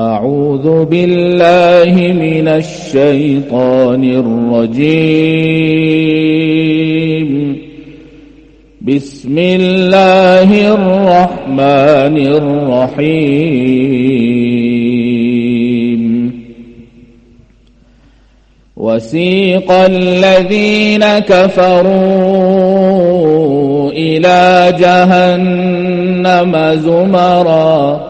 أعوذ بالله من الشيطان الرجيم. بسم الله الرحمن الرحيم. وسيق الذين كفروا إلى جهنم زمرًا.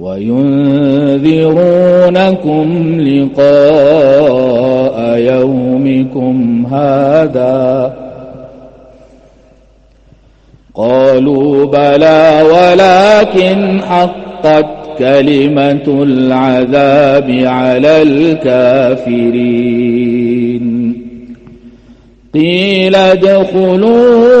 وينذرونكم لقاء يومكم هذا قالوا بلى ولكن حقت كلمة العذاب على الكافرين. قيل ادخلوا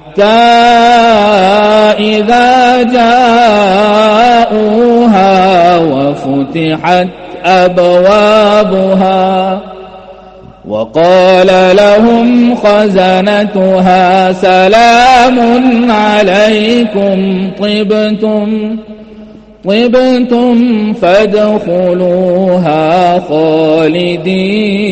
إذا جاءوها وفتحت أبوابها وقال لهم خزنتها سلام عليكم طبتم طبتم فادخلوها خالدين.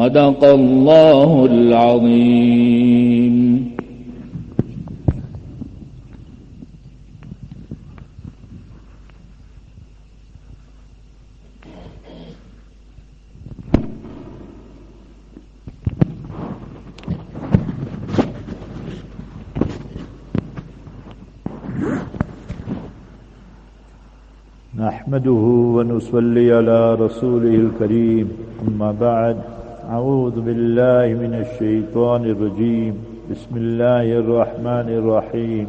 صدق الله العظيم. نحمده ونصلي على رسوله الكريم. أما بعد أعوذ بالله من الشيطان الرجيم. بسم الله الرحمن الرحيم.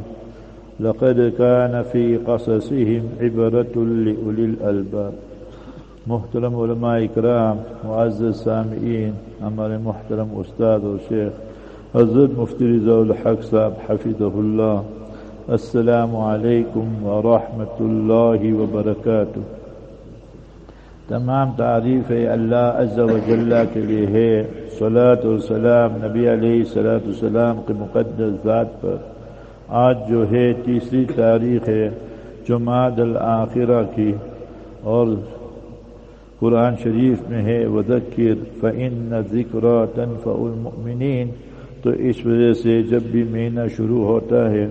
لقد كان في قصصهم عبرة لأولي الألباب. محترم علماء اکرام معزز سامعین ہمارے محترم استاد و شیخ حضرت مفتی رضا الحق صاحب حفظہ اللہ السلام علیکم ورحمۃ اللہ وبرکاتہ تمام تعریف اللہ عز و جل کے لیے ہے۔ صلاۃ والسلام نبی علیہ صلاۃ السلام کے مقدس ذات پر۔ آج جو ہے تیسری تاریخ ہے جماعت الآخرہ کی۔ اور قرآن شریف میں ہے وذکر فعن ذکر تنفع المؤمنین تو اس وجہ سے جب بھی مہینہ شروع ہوتا ہے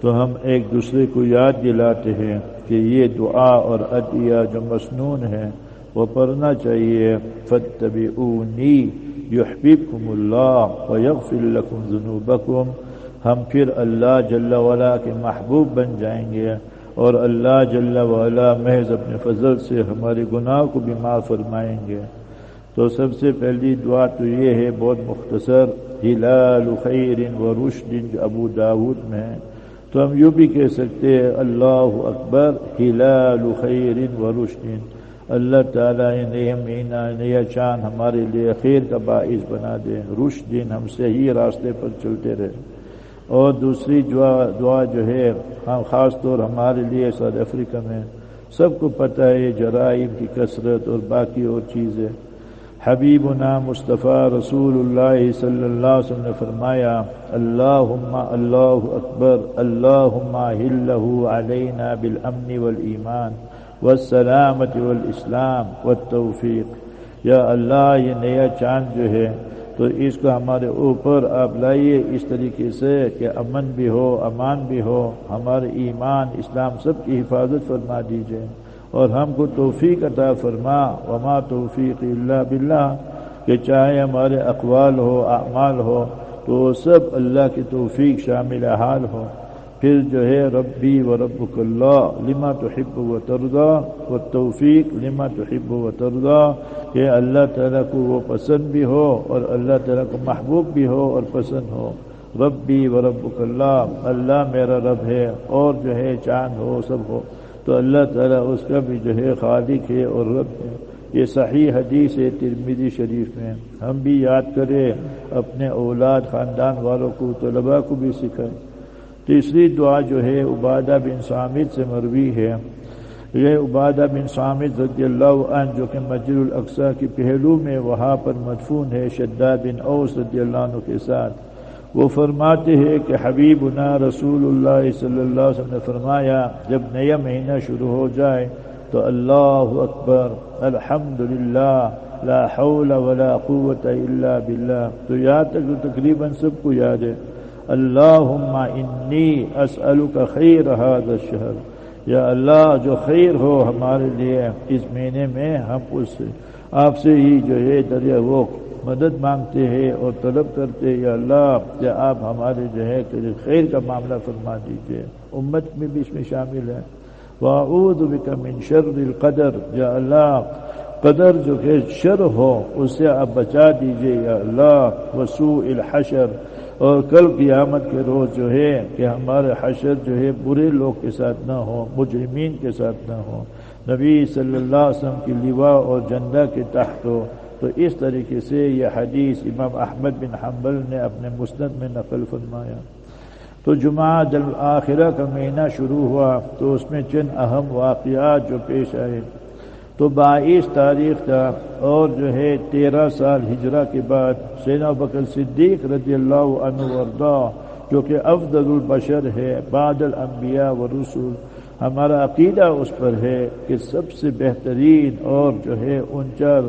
تو ہم ایک دوسرے کو یاد دلاتے ہیں کہ یہ دعا اور عدیہ جو مسنون ہے وہ پڑھنا چاہیے فتبعونی یحببکم اللہ ویغفر لکم ذنوبکم ہم پھر اللہ جل وعلا کے محبوب بن جائیں گے اور اللہ جل وعلا محض اپنے فضل سے ہمارے گناہ کو بھی معاف فرمائیں گے۔ تو سب سے پہلی دعا تو یہ ہے، بہت مختصر، ہلال خیر و رشد جو ابو داود میں ہے۔ تو ہم یوں بھی کہہ سکتے ہیں، اللہ اکبر، ہلال خیر و رشد۔ اللہ تعالیٰ نیا مہینہ نیا چاند ہمارے لیے خیر کا باعث بنا دے۔ رشدین ہم صحیح راستے پر چلتے رہے۔ اور دوسری دعا دعا جو ہے ہم خاص طور ہمارے لیے ساؤتھ افریقہ میں سب کو پتہ ہے، جرائم کی کثرت اور باقی اور چیزیں۔ حبیبنا مصطفیٰ رسول اللہ صلی اللہ علیہ وسلم نے فرمایا اللہ اللہ اکبر اللہ علینا بالامن والایمان۔ والسلامت والاسلام والتوفیق یا اللہ، یہ نیا چاند جو ہے، تو اس کو ہمارے اوپر آپ لائیے اس طریقے سے کہ امن بھی ہو، امان بھی ہو۔ ہمارے ایمان، اسلام سب کی حفاظت فرما دیجیے اور ہم کو توفیق عطا فرما۔ وما توفیق اللہ باللہ۔ کہ چاہے ہمارے اقوال ہو، اعمال ہو، تو سب اللہ کی توفیق شامل حال ہو۔ پھر جو ہے ربی و رب اللہ، لما تحب و تردا و توفیق، لما تحب و تردا کہ اللہ تعالیٰ کو وہ پسند بھی ہو اور اللہ تعالیٰ کو محبوب بھی ہو اور پسند ہو۔ ربی و رب اللہ اللہ میرا رب ہے اور جو ہے چاند ہو، سب ہو۔ تو اللہ تعالیٰ اس کا بھی جو ہے خالق ہے اور رب ہے۔ یہ صحیح حدیث ہے ترمیدی شریف میں۔ ہم بھی یاد کریں، اپنے اولاد، خاندان والوں کو، طلباء کو بھی سکھائیں۔ تیسری دعا جو ہے، عبادہ بن سامد سے مروی ہے۔ یہ عبادہ بن سامد رضی اللہ عنہ جو کہ مسجد الاقصہ کی پہلو میں وہاں پر مدفون ہے شدہ بن اوس رضی اللہ عنہ کے ساتھ۔ وہ فرماتے ہیں کہ حبیب نا رسول اللہ صلی اللہ علیہ وسلم نے فرمایا، جب نیا مہینہ شروع ہو جائے تو اللہ اکبر الحمد للہ حول ولا قوت الا باللہ۔ تو یاد تک تقریباً سب کو یاد ہے۔ اللہ انی اسألک خیر هذا الشهر یا اللہ، جو خیر ہو ہمارے لیے، اس مہینے میں ہم اس، آپ سے ہی جو ہے دریا وہ مدد مانگتے ہیں اور طلب کرتے یا اللہ، کہ آپ ہمارے جو ہے خیر کا معاملہ فرما دیجیے امت میں بھی اس میں شامل ہے۔ من شر القدر۔ یا اللہ، قدر جو کہ شر ہو، اس سے آپ بچا دیجیے یا اللہ، وسوء الحشر۔ اور کل قیامت کے روز جو ہے کہ ہمارے حشر جو ہے برے لوگ کے ساتھ نہ ہو، مجرمین کے ساتھ نہ ہو۔ نبی صلی اللہ علیہ وسلم کی لوا اور جنڈا کے تحت ہو۔ تو اس طریقے سے یہ حدیث امام احمد بن حنبل نے اپنے مسند میں نقل فرمایا۔ تو جمعہ جب آخرہ کا مہینہ شروع ہوا تو اس میں چند اہم واقعات جو پیش آئے۔ تو بائیس تاریخ تھا اور جو ہے تیرہ سال ہجرہ کے بعد سینا بکر صدیق رضی اللہ عنہ وردا جو کہ افضل البشر ہے، بعد الانبیاء و رسول، ہمارا عقیدہ اس پر ہے کہ سب سے بہترین اور جو ہے انچر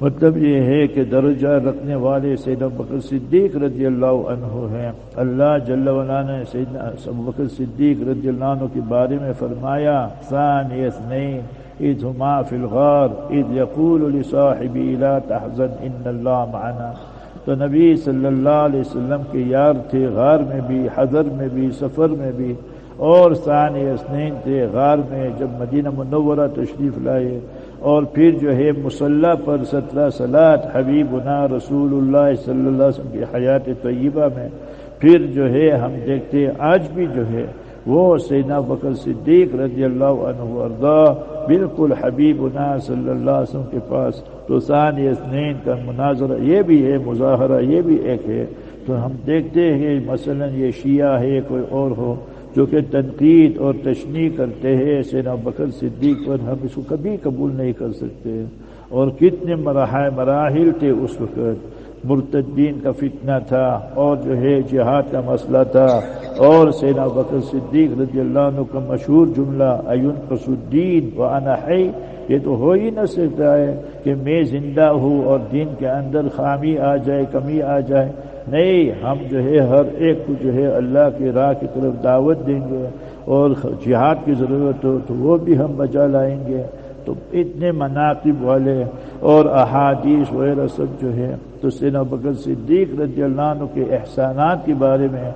مطلب یہ ہے کہ درجہ رکھنے والے سید بکر صدیق رضی اللہ عنہ ہیں۔ اللہ جل نے سید بکر صدیق رضی اللہ عنہ کے بارے میں فرمایا، ثانی اثنین اذ ہما فی الغار اذ یقول لصاحبی لا تحزن ان اللہ معنا. تو نبی صلی اللہ علیہ وسلم کے یار تھے، غار میں بھی، حضر میں بھی، سفر میں بھی، اور ثانی اثنین تھے غار میں، جب مدینہ منورہ تشریف لائے، اور پھر جو ہے مسلح پر سترہ سلاد حبیبنا رسول اللہ صلی اللہ علیہ وسلم کی حیات طیبہ میں، پھر جو ہے ہم دیکھتے، آج بھی جو ہے وہ سینا بکر صدیق رضی اللہ عنہ اردا بالکل حبیب نا صلی اللہ علیہ وسلم کے پاس تو ثان اسنین کا مناظرہ، یہ بھی ہے، مظاہرہ یہ بھی ایک ہے۔ تو ہم دیکھتے ہیں، مثلا یہ شیعہ ہے، کوئی اور ہو، جو کہ تنقید اور تشنی کرتے ہیں سینا بکر صدیق پر ہم اس کو کبھی قبول نہیں کر سکتے۔ اور کتنے مراحل تھے اس وقت۔ مرتدین کا فتنہ تھا، اور جو ہے، جہاد کا مسئلہ تھا۔ اور سینا بکر صدیق رضی اللہ عنہ کا مشہور جملہ ایون قصدین و ہے یہ تو ہو ہی نہ سکتا ہے کہ میں زندہ ہوں اور دین کے اندر خامی آ جائے، کمی آ جائے۔ نہیں، ہم جو ہے، ہر ایک کو جو ہے اللہ کی راہ کی طرف دعوت دیں گے اور جہاد کی ضرورت ہو تو وہ بھی ہم بچا لائیں گے۔ تو اتنے مناقب والے اور احادیث وغیرہ سب جو ہے، تو سینا بکر صدیق رضی اللہ عنہ کے احسانات کے بارے میں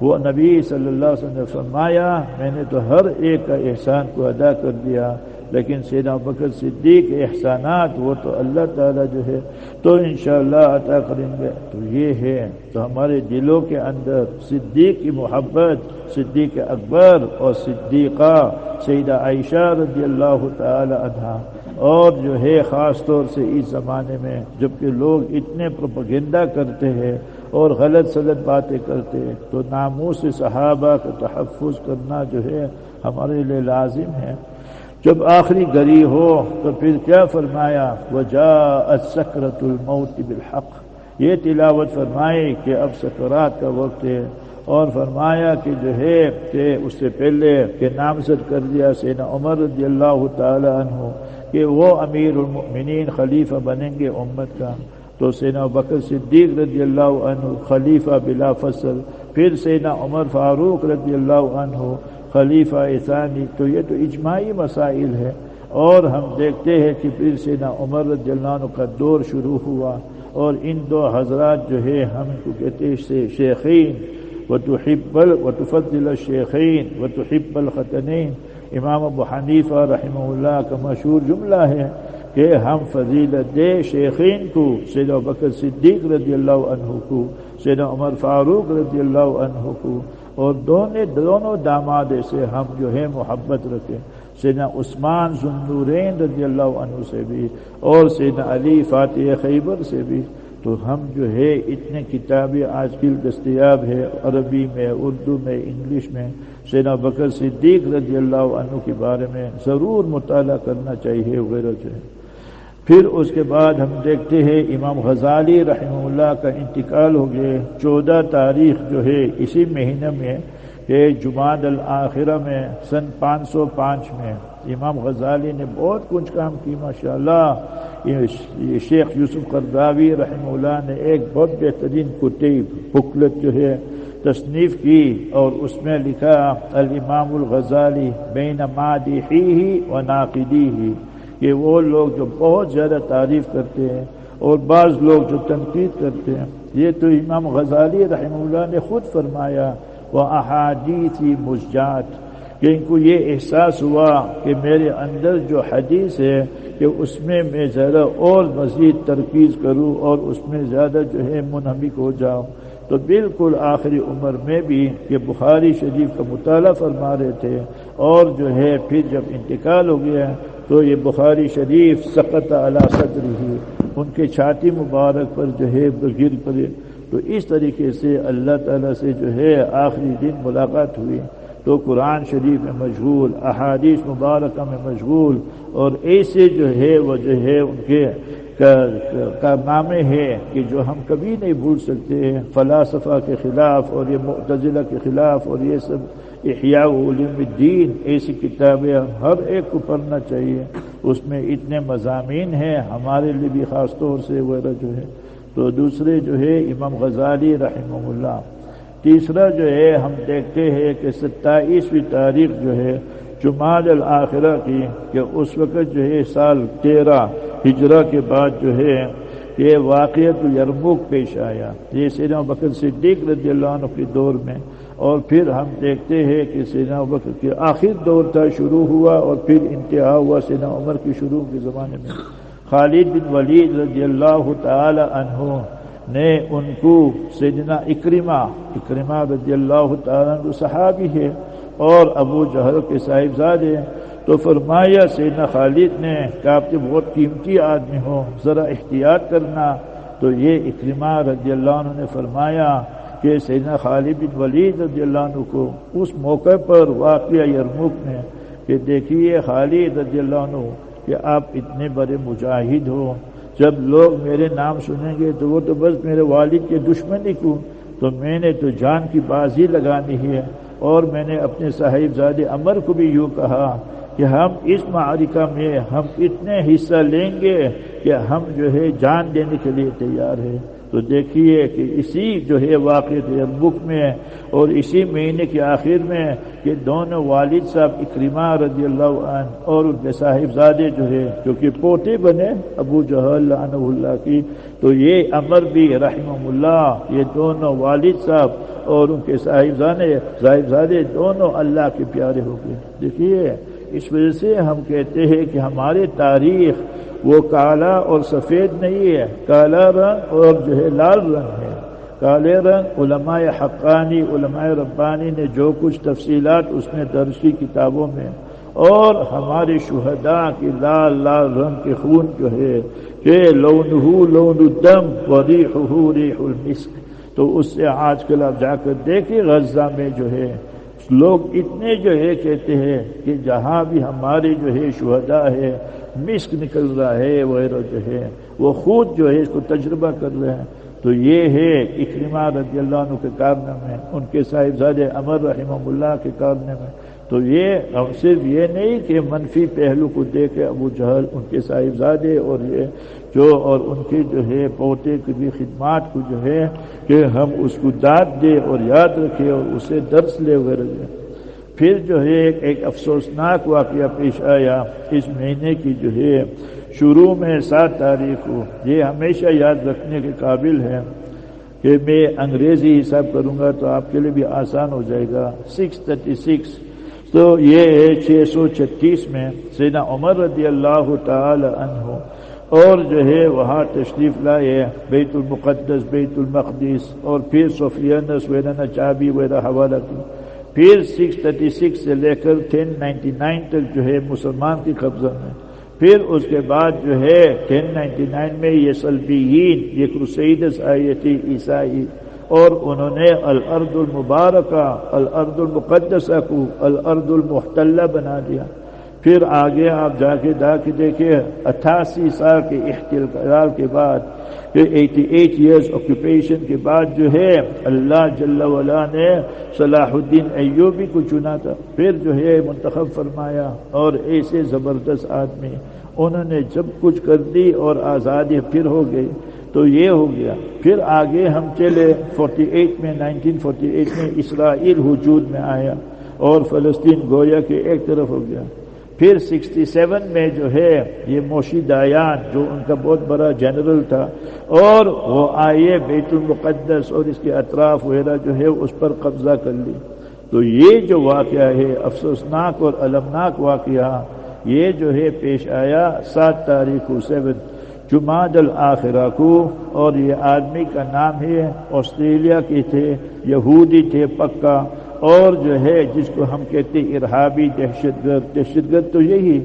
وہ نبی صلی اللہ علیہ وسلم نے فرمایا، میں نے تو ہر ایک کا احسان کو ادا کر دیا، لیکن سینا بکر صدیق احسانات وہ تو اللہ تعالیٰ جو ہے، تو انشاءاللہ عطا کریں گے۔ تو یہ ہے، تو ہمارے دلوں کے اندر صدیق کی محبت، صدیق اکبر اور صدیقہ سیدہ عائشہ رضی اللہ تعالی عنہ۔ اور جو ہے، خاص طور سے اس زمانے میں، جبکہ لوگ اتنے پروپگنڈا کرتے ہیں اور غلط سلط باتیں کرتے ہیں۔ تو ناموس صحابہ کا تحفظ کرنا جو ہے ہمارے لیے لازم ہے۔ جب آخری گری ہو تو پھر کیا فرمایا؟ وجا سکرت الموت بالحق۔ یہ تلاوت فرمائے کہ اب سکرات کا وقت ہے۔ اور فرمایا کہ جو ہے کہ اس سے پہلے کہ نامزد کر دیا سینا عمر رضی اللہ تعالی عنہ کہ وہ امیر المؤمنین خلیفہ بنیں گے امت کا۔ تو سینا بکر صدیق رضی اللہ عنہ، خلیفہ بلا فصل، پھر سینا عمر فاروق رضی اللہ عنہ، خلیفہ ثانی، تو یہ تو اجماعی مسائل ہے اور ہم دیکھتے ہیں کہ پھر سینا عمر رضی اللہ عنہ کا دور شروع ہوا۔ اور ان دو حضرات جو ہے ہم کو کہتے سے شیخین و تو حبل و تفضل شیخین و تو حب امام ابو حنیفہ رحمہ اللہ کا مشہور جملہ ہے۔ کہ ہم فضیلت دے شیخین کو سید بکر صدیق رضی اللہ عنہ کو سید عمر فاروق رضی اللہ عنہ کو۔ اور دونوں دونوں داماد سے ہم جو ہے محبت رکھیں سیدنا عثمان ذنورین رضی اللہ عنہ سے بھی، اور سیدنا علی فاتح خیبر سے بھی۔ تو ہم جو ہے اتنے کتابیں آج کل دستیاب ہے عربی میں، اردو میں، انگلش میں۔ سینا بکر صدیق رضی اللہ عنہ کے بارے میں ضرور مطالعہ کرنا چاہیے وغیرہ جو ہے۔ پھر اس کے بعد ہم دیکھتے ہیں امام غزالی رحمہ اللہ کا انتقال ہو گئے چودہ تاریخ جو ہے اسی مہینے میں کہ جماعت الآخرہ میں سن پانچ سو پانچ میں امام غزالی نے بہت کچھ کام کی ماشاء اللہ یہ شیخ یوسف قرداوی رحمہ اللہ نے ایک بہت بہترین کتب بکلت جو ہے، تصنیف کی اور اس میں لکھا، الامام الغزالی بین مادی ہی و ناقدی ہی کہ وہ لوگ جو بہت زیادہ تعریف کرتے ہیں اور بعض لوگ جو تنقید کرتے ہیں، یہ تو امام غزالی رحمہ اللہ نے خود فرمایا، وہ احادیثی مجات کہ ان کو یہ احساس ہوا کہ میرے اندر جو حدیث ہے کہ اس میں میں زیادہ اور مزید ترکیز کروں اور اس میں زیادہ جو ہے منہمک ہو جاؤں۔ تو بالکل آخری عمر میں بھی یہ بخاری شریف کا مطالعہ فرما رہے تھے اور جو ہے پھر جب انتقال ہو گیا تو یہ بخاری شریف سقط علی صدر ہی ان کے چھاتی مبارک پر جو ہے گر پڑے۔ تو اس طریقے سے اللہ تعالیٰ سے جو ہے آخری دن ملاقات ہوئی۔ تو قرآن شریف میں مشغول، احادیث مبارکہ میں مشغول، اور ایسے جو ہے وہ جو ہے ان کے کارنامے ہیں کہ جو ہم کبھی نہیں بھول سکتے۔ فلاسفہ کے خلاف اور یہ معتزلہ کے خلاف اور یہ سب احیاء علم الدین، ایسی کتابیں ہر ایک کو پڑھنا چاہیے۔ اس میں اتنے مضامین ہیں ہمارے لیے بھی خاص طور سے وغیرہ جو ہے۔ تو دوسرے جو ہے، امام غزالی رحمہ اللہ۔ تیسرا جو ہے، ہم دیکھتے ہیں کہ ستائیسویں تاریخ جو ہے جماعت الآخرہ کی، کہ اس وقت جو ہے سال تیرہ ہجرہ کے بعد جو ہے یہ واقعت یرموک پیش آیا۔ یہ سینا بکر صدیق رضی اللہ عنہ کے دور میں۔ اور پھر ہم دیکھتے ہیں کہ سینا بکر کے آخر دور تھا، شروع ہوا اور پھر انتہا ہوا سینا عمر کی شروع کے زمانے میں۔ خالد بن ولید رضی اللہ تعالی عنہ نے ان کو سیدنا اکرما اکرما رضی اللہ تعالیٰ عنہ صحابی ہے اور ابو جہر کے صاحبزادے تو فرمایا، سیدنا خالد نے کہ آپ کے بہت قیمتی آدمی ہو ذرا احتیاط کرنا۔ تو یہ اکرما رضی اللہ عنہ نے فرمایا کہ سیدنا خالد بن ولید رضی اللہ عنہ کو اس موقع پر واقعہ یرموک میں کہ دیکھیے خالد رضی اللہ عنہ کہ آپ اتنے بڑے مجاہد ہو، جب لوگ میرے نام سنیں گے تو وہ تو بس میرے والد کے دشمنی کو تو میں نے تو جان کی بازی لگانی ہے اور میں نے اپنے صاحب زاد عمر کو بھی یوں کہا کہ ہم اس معرکہ میں ہم اتنے حصہ لیں گے کہ ہم جو ہے جان دینے کے لیے تیار ہیں۔ تو دیکھیے کہ اسی جو ہے واقع بک میں اور اسی مہینے کے آخر میں کہ دونوں والد صاحب اکریمہ رضی اللہ عنہ اور ان کے صاحب زادے جو ہے، جو کہ پوتے بنے، ابو جہل عنہ اللہ کی، تو یہ امر بھی رحم اللہ، یہ دونوں والد صاحب اور ان کے صاحب صاحب زادے دونوں اللہ کے پیارے ہو گئے۔ دیکھیے اس وجہ سے ہم کہتے ہیں کہ ہماری تاریخ وہ کالا اور سفید نہیں ہے، کالا رنگ اور جو ہے لال رنگ ہے۔ کالے رنگ علماء حقانی، علماء ربانی نے جو کچھ تفصیلات اس نے درج کی کتابوں میں، اور ہمارے شہداء کی لال لال رنگ کے خون جو ہے کہ لون لون دم و ریح ریح المسک۔ تو اس سے آج کل آپ جا کر دیکھیں، غزہ میں جو ہے لوگ اتنے جو ہے کہتے ہیں کہ جہاں بھی ہمارے جو ہے شہداء ہے، مسک نکل رہا ہے، وغیرہ جو ہے، وہ خود جو ہے اس کو تجربہ کر رہے ہیں۔ تو یہ ہے اکرما رضی اللہ عنہ کے کارنامے، ان کے صاحبزاد امر رحمہ اللہ کے کارنامے۔ میں تو یہ صرف یہ نہیں کہ منفی پہلو کو دے کے ابو جہل ان کے صاحبزادے اور یہ جو اور ان کے جو ہے پوتے کی بھی خدمات کو جو ہے کہ ہم اس کو داد دے اور یاد رکھے اور اسے درس لے وغیرہ پھر جو ہے ایک افسوسناک واقعہ پیش آیا۔ اس مہینے کی جو ہے شروع میں سات تاریخ کو۔ یہ ہمیشہ یاد رکھنے کے قابل ہے کہ میں انگریزی حساب کروں گا تو آپ کے لیے بھی آسان ہو جائے گا۔ Six thirty six. تو یہ ہے چھ سو چھتیس میں سینا عمر رضی اللہ تعالی عنہ۔ اور جو ہے وہاں تشریف لائے بیت المقدس بیت المقدس، اور پھر سفیانس ویرنا چابی وغیرہ حوالہ کی پھر سکس تھرٹی سکس سے لے کر ٹین نائنٹی نائن تک جو ہے مسلمان کی قبضہ میں۔ پھر اس کے بعد جو ہے ٹین نائنٹی نائن میں یہ سلبیین، یہ کروسیڈس آئی تھی عیسائی، اور انہوں نے الارض المبارکہ، الارض المقدسہ کو، الارض المحتلہ بنا دیا۔ پھر آگے آپ جا کے جا کے دیکھیں اٹھاسی سال کے احتجال کے بعد ایٹی ایٹ ایئرس آکوپیشن کے بعد جو ہے، اللہ جل ولا نے صلاح الدین ایوبی کو چنا تھا۔ پھر جو ہے منتخب فرمایا اور ایسے زبردست آدمی انہوں نے جب کچھ کر دی اور آزادی پھر ہو گئی تو یہ ہو گیا۔ پھر آگے ہم چلے فورٹی ایٹ میں نائنٹین فورٹی ایٹ میں اسرائیل وجود میں آیا اور فلسطین گویا کے ایک طرف ہو گیا۔ پھر سکسٹی سیون میں جو ہے یہ موشی دایان جو ان کا بہت بڑا جنرل تھا اور وہ آئے بیت المقدس اور اس کے اطراف وغیرہ جو ہے اس پر قبضہ کر لی۔ تو یہ جو واقعہ ہے، افسوسناک اور المناک واقعہ، یہ جو ہے پیش آیا سات تاریخ کو سیون جماعت الآخرہ کو اور یہ آدمی کا نام ہے، آسٹریلیا کے تھے، یہودی تھے، پکا اور جو ہے جس کو ہم کہتے ارہابی دہشت گرد دہشت گرد تو یہی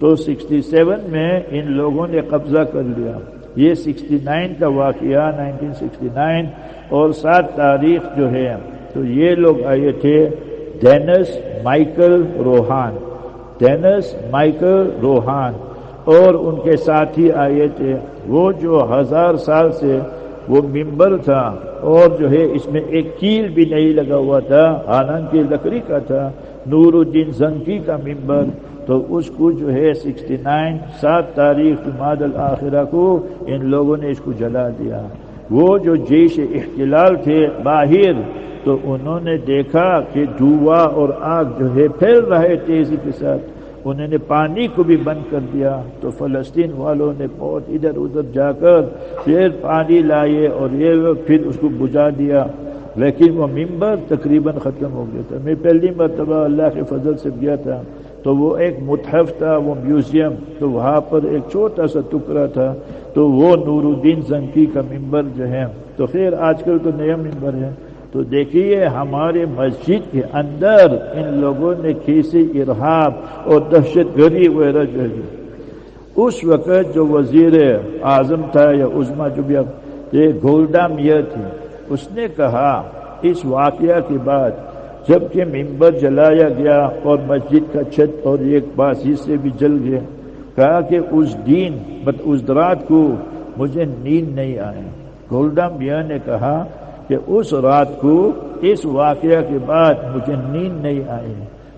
تو سکسٹی سیون میں ان لوگوں نے قبضہ کر لیا۔ یہ سکسٹی نائن کا واقعہ نائنٹین سکسٹی نائن اور سات تاریخ جو ہے۔ تو یہ لوگ آئے تھے Dennis Michael Rohan Dennis Michael Rohan اور ان کے ساتھی آئے تھے۔ وہ جو ہزار سال سے وہ ممبر تھا اور جو ہے اس میں ایک کیل بھی نہیں لگا ہوا تھا، حالانکہ لکڑی کا تھا نور الدین زنکی کا ممبر۔ تو اس کو جو ہے سکسٹی نائن سات تاریخ ماد الآخرہ کو ان لوگوں نے اس کو جلا دیا۔ وہ جو جیش اختلال تھے باہر، تو انہوں نے دیکھا کہ دھواں اور آگ جو ہے پھیل رہے تیزی کے ساتھ۔ انہوں نے پانی کو بھی بند کر دیا تو فلسطین والوں نے بہت ادھر ادھر جا کر پھر پانی لائے اور یہ پھر اس کو بجھا دیا۔ لیکن وہ ممبر تقریباً ختم ہو گیا تھا۔ میں پہلی مرتبہ اللہ کے فضل سے گیا تھا۔ تو وہ ایک متحف تھا، وہ میوزیم۔ تو وہاں پر ایک چھوٹا سا ٹکڑا تھا۔ تو وہ نور الدین زنکی کا ممبر جو ہے۔ تو خیر، آج کل تو نیا ممبر ہے۔ تو دیکھیے ہمارے مسجد کے اندر ان لوگوں نے کسی ارحاب اور دہشت گردی وغیرہ جو ہے۔ اس وقت جو وزیر اعظم تھا یا عزما جو بھی یہ گولڈا میئر تھی، اس نے کہا اس واقعہ کے بعد جبکہ ممبر جلایا گیا اور مسجد کا چھت اور ایک باسی سے بھی جل گیا، کہا کہ اس دن اس رات کو مجھے نیند نہیں آئے گولڈا میئر نے کہا کہ اس رات کو اس واقعہ کے بعد مجھے نیند نہیں آئی۔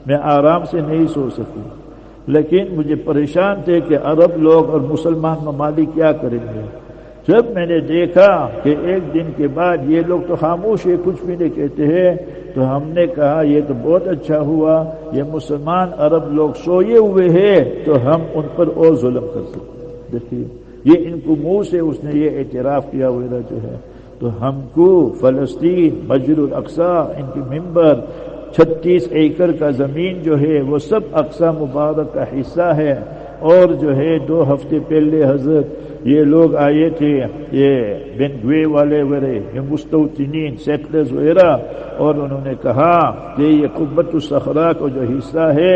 میں آرام سے نہیں سو سکی۔ لیکن مجھے پریشان تھے کہ عرب لوگ اور مسلمان ممالک کیا کریں گے۔ جب میں نے دیکھا کہ ایک دن کے بعد یہ لوگ تو خاموش ہے کچھ بھی نہیں کہتے ہیں، تو ہم نے کہا، یہ تو بہت اچھا ہوا، یہ مسلمان عرب لوگ سوئے ہوئے ہیں، تو ہم ان پر اور ظلم کر سکتے دیکھیے، یہ ان کو منہ سے اس نے یہ اعتراف کیا جو ہے۔ تو ہم کو فلسطین، مجر الاقسا ان کی ممبر، چھتیس ایکڑ کا زمین جو ہے، وہ سب اقسا مبارک کا حصہ ہے۔ اور جو ہے، دو ہفتے پہلے حضرت یہ لوگ آئے تھے، یہ بینگوے والے وغیرہ یہ مستوطنین سیٹلرز وغیرہ اور انہوں نے کہا کہ یہ قبت الصخرا کا جو حصہ ہے،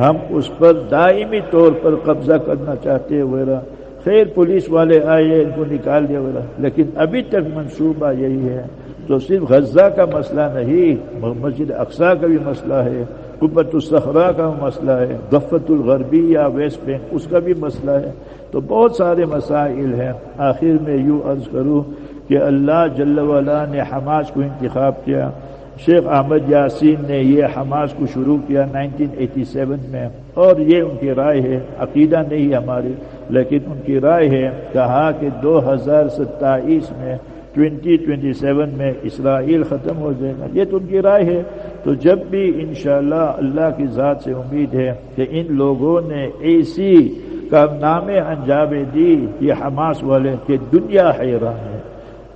ہم اس پر دائمی طور پر قبضہ کرنا چاہتے وغیرہ خیر پولیس والے آئے، ان کو نکال دیا وغیرہ لیکن ابھی تک منصوبہ یہی ہے۔ تو صرف غزہ کا مسئلہ نہیں، مسجد اقسا کا بھی مسئلہ ہے قبت الصخرا کا مسئلہ ہے غفت الغربی یا ویسٹ بینک، اس کا بھی مسئلہ ہے۔ تو بہت سارے مسائل ہیں۔ آخر میں یوں عرض کروں کہ اللہ جل وعلا نے حماس کو انتخاب کیا۔ شیخ احمد یاسین نے یہ حماس کو شروع کیا 1987 میں۔ اور یہ ان کی رائے ہے، عقیدہ نہیں ہماری۔ لیکن ان کی رائے ہے کہا کہ دو ہزار ستائیس میں ٹوینٹی ٹوینٹی سیون میں اسرائیل ختم ہو جائے گا۔ یہ تو ان کی رائے ہے۔ تو جب بھی انشاءاللہ اللہ کی ذات سے امید ہے کہ ان لوگوں نے ایسی نام انجام دی، یہ حماس والے کہ دنیا حیران ہے۔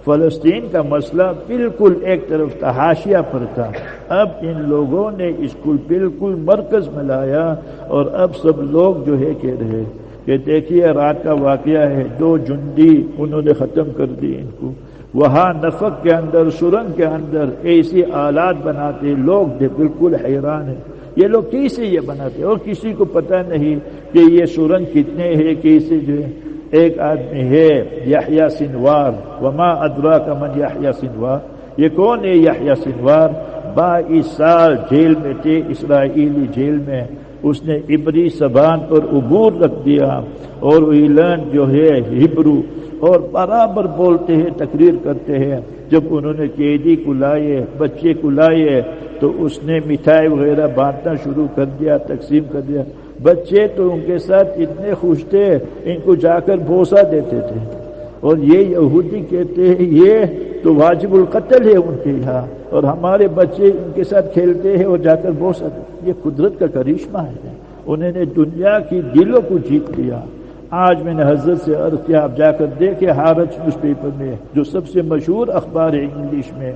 فلسطین کا مسئلہ بالکل ایک طرف تحاشیا پر تھا۔ اب ان لوگوں نے اس کو بالکل مرکز میں لایا اور اب سب لوگ جو ہے کہہ رہے کہ دیکھیے رات کا واقعہ ہے، دو جنڈی انہوں نے ختم کر دی ان کو۔ وہاں نفق کے اندر، سرنگ کے اندر ایسی آلات بناتے، لوگ بالکل حیران ہیں۔ یہ لوگ کیسے یہ بناتے؟ اور کسی کو پتہ نہیں کہ یہ سرنگ کتنے ہیں، کیسے جو ہے ایک آدمی ہے یحییٰ سنوار۔ وما ادرا کا من یحییٰ سنوار؟ یہ کون ہے یحییٰ سنوار؟ بائیس سال جیل میں تھے، اسرائیلی جیل میں۔ اس نے عبری زبان پر عبور رکھ دیا اور ایلن جو ہے ہبرو اور برابر بولتے ہیں، تقریر کرتے ہیں۔ جب انہوں نے قیدی کو لائے، بچے کو لائے، تو اس نے مٹھائی وغیرہ بانٹنا شروع کر دیا، تقسیم کر دیا۔ بچے تو ان کے ساتھ اتنے خوش تھے، ان کو جا کر بوسا دیتے تھے۔ اور یہ یہودی کہتے ہیں، یہ تو واجب القتل ہے ان کے یہاں اور ہمارے بچے ان کے ساتھ کھیلتے ہیں اور جا کر بوسا دیتے یہ قدرت کا کرشمہ ہے۔ انہوں نے دنیا کی دلوں کو جیت لیا۔ آج میں نے حضرت سے عرض کیا، آپ جا کر دیکھے ہارچ نیوز پیپر میں، جو سب سے مشہور اخبار ہے انگلش میں۔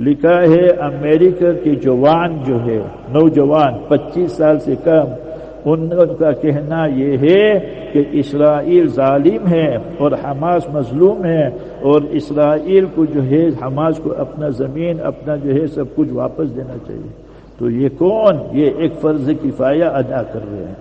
لکھا ہے، امریکہ کے جوان جو ہے، نوجوان، پچیس سال سے کم ان کا کہنا یہ ہے کہ اسرائیل ظالم ہے اور حماس مظلوم ہے اور اسرائیل کو جو ہے حماس کو اپنا زمین، اپنا جو ہے سب کچھ واپس دینا چاہیے۔ تو یہ کون؟ یہ ایک فرض کفایہ ادا کر رہے ہیں۔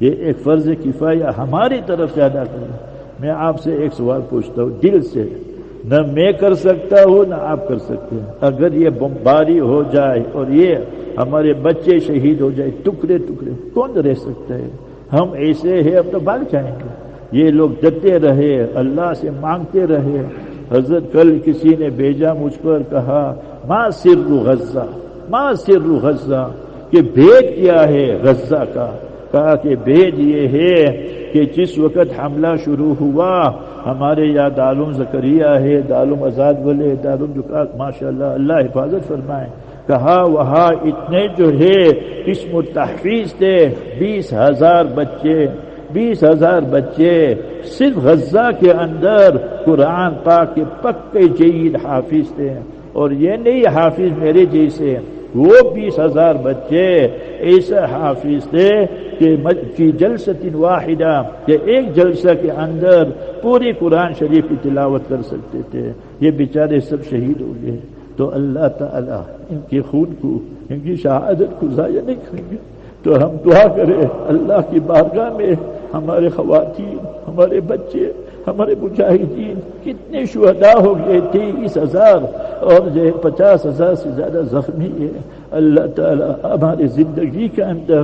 یہ ایک فرض کفایہ ہماری طرف سے ادا کرنا میں آپ سے ایک سوال پوچھتا ہوں، دل سے۔ نہ میں کر سکتا ہوں، نہ آپ کر سکتے ہیں۔ اگر یہ بمباری ہو جائے اور یہ ہمارے بچے شہید ہو جائے، ٹکڑے ٹکڑے، کون رہ سکتا ہے؟ ہم ایسے ہیں اب تو بھاگ جائیں گے۔ یہ لوگ ڈتے رہے، اللہ سے مانگتے رہے۔ حضرت کل کسی نے بھیجا مجھ پر، کہا ماں سر غزہ ماں سر غزہ، کہ بھید کیا ہے غزہ کا۔ کہا کہ بھید یہ ہے کہ جس وقت حملہ شروع ہوا ہمارے یہاں دالم زکریہ ہے دالم آزاد والے دالم جو ماشاء اللہ اللہ حفاظت فرمائے۔ کہا، وہاں اتنے جو ہے قسم تحفیظ تھے بیس ہزار بچے، بیس ہزار بچے صرف غزہ کے اندر قرآن پاک کے پکے جید حافظ تھے۔ اور یہ نہیں، حافظ میرے جیسے وہ بیس ہزار بچے ایسا حافظ تھے کہ جلسۃ واحدہ کہ ایک جلسہ کے اندر پوری قرآن شریف کی تلاوت کر سکتے تھے۔ یہ بیچارے سب شہید ہو گئے۔ تو اللہ تعالی ان کے خون کو، ان کی شہادت کو ضائع نہیں کریں گے۔ تو ہم دعا کریں اللہ کی بارگاہ میں ہمارے خواتین، ہمارے بچے ہمارے مجاہدین کتنے شہداء ہو گئے تیئیس ہزار اور جو پچاس ہزار سے زیادہ زخمی ہے اللہ تعالی ہماری زندگی کے اندر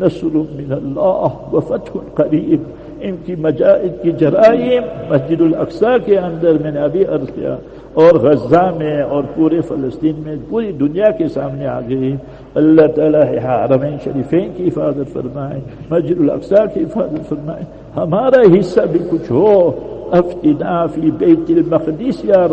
نصر من اللہ و فتح قریب۔ ان کی مجاہد کی جرائم مسجد الاقصی کے اندر میں نے ابھی عرض کیا اور غزہ میں اور پورے فلسطین میں پوری دنیا کے سامنے آ گئی اللہ تعالیٰ حرمین شریفین کی حفاظت فرمائے، مسجد الاقصی کی حفاظت فرمائے۔ ہمارا حصہ بھی کچھ ہو۔ افتنا في بيت المقدس يا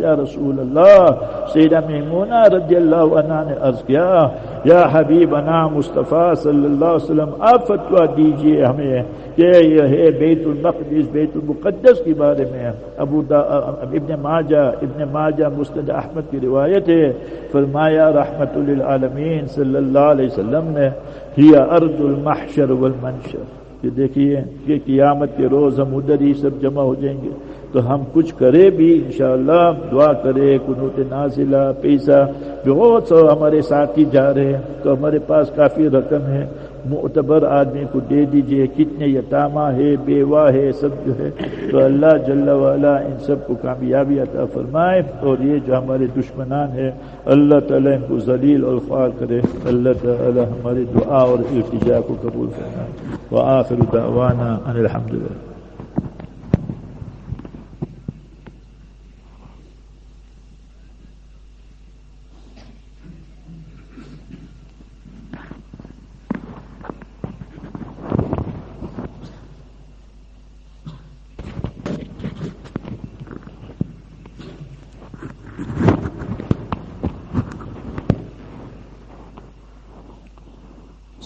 يا رسول الله سيدة ميمونة رضي الله عنها نے عرض کیا، یا حبیب انا مصطفیٰ صلی اللہ علیہ وسلم، آپ فتوا دیجیے ہمیں کہ یہ ہے بیت المقدس بیت المقدس کے بارے میں۔ ابو دا ابن ماجہ ابن ماجہ مستد احمد کی روایت ہے۔ فرمایا، رحمت للعالمین صلی اللہ علیہ وسلم نے، ہی ارض المحشر والمنشر۔ کہ دیکھیے کہ قیامت کے روز ہم ادھر ہی سب جمع ہو جائیں گے۔ تو ہم کچھ کرے بھی انشاءاللہ دعا کرے کنوت نازلہ، پیسہ بہت سو ہمارے ساتھی جا رہے ہیں، تو ہمارے پاس کافی رقم ہے۔ معتبر آدمی کو دے دیجیے، کتنے یتامہ ہے، بیوہ ہے، سب جو ہے۔ تو اللہ جل والا ان سب کو کامیابی عطا فرمائے اور یہ جو ہمارے دشمنان ہے اللہ تعالیٰ ان کو ذلیل اور خوار کرے۔ اللہ تعالیٰ ہماری دعا اور التجا کو قبول کرنا وآخر دعوانا ان الحمدللہ۔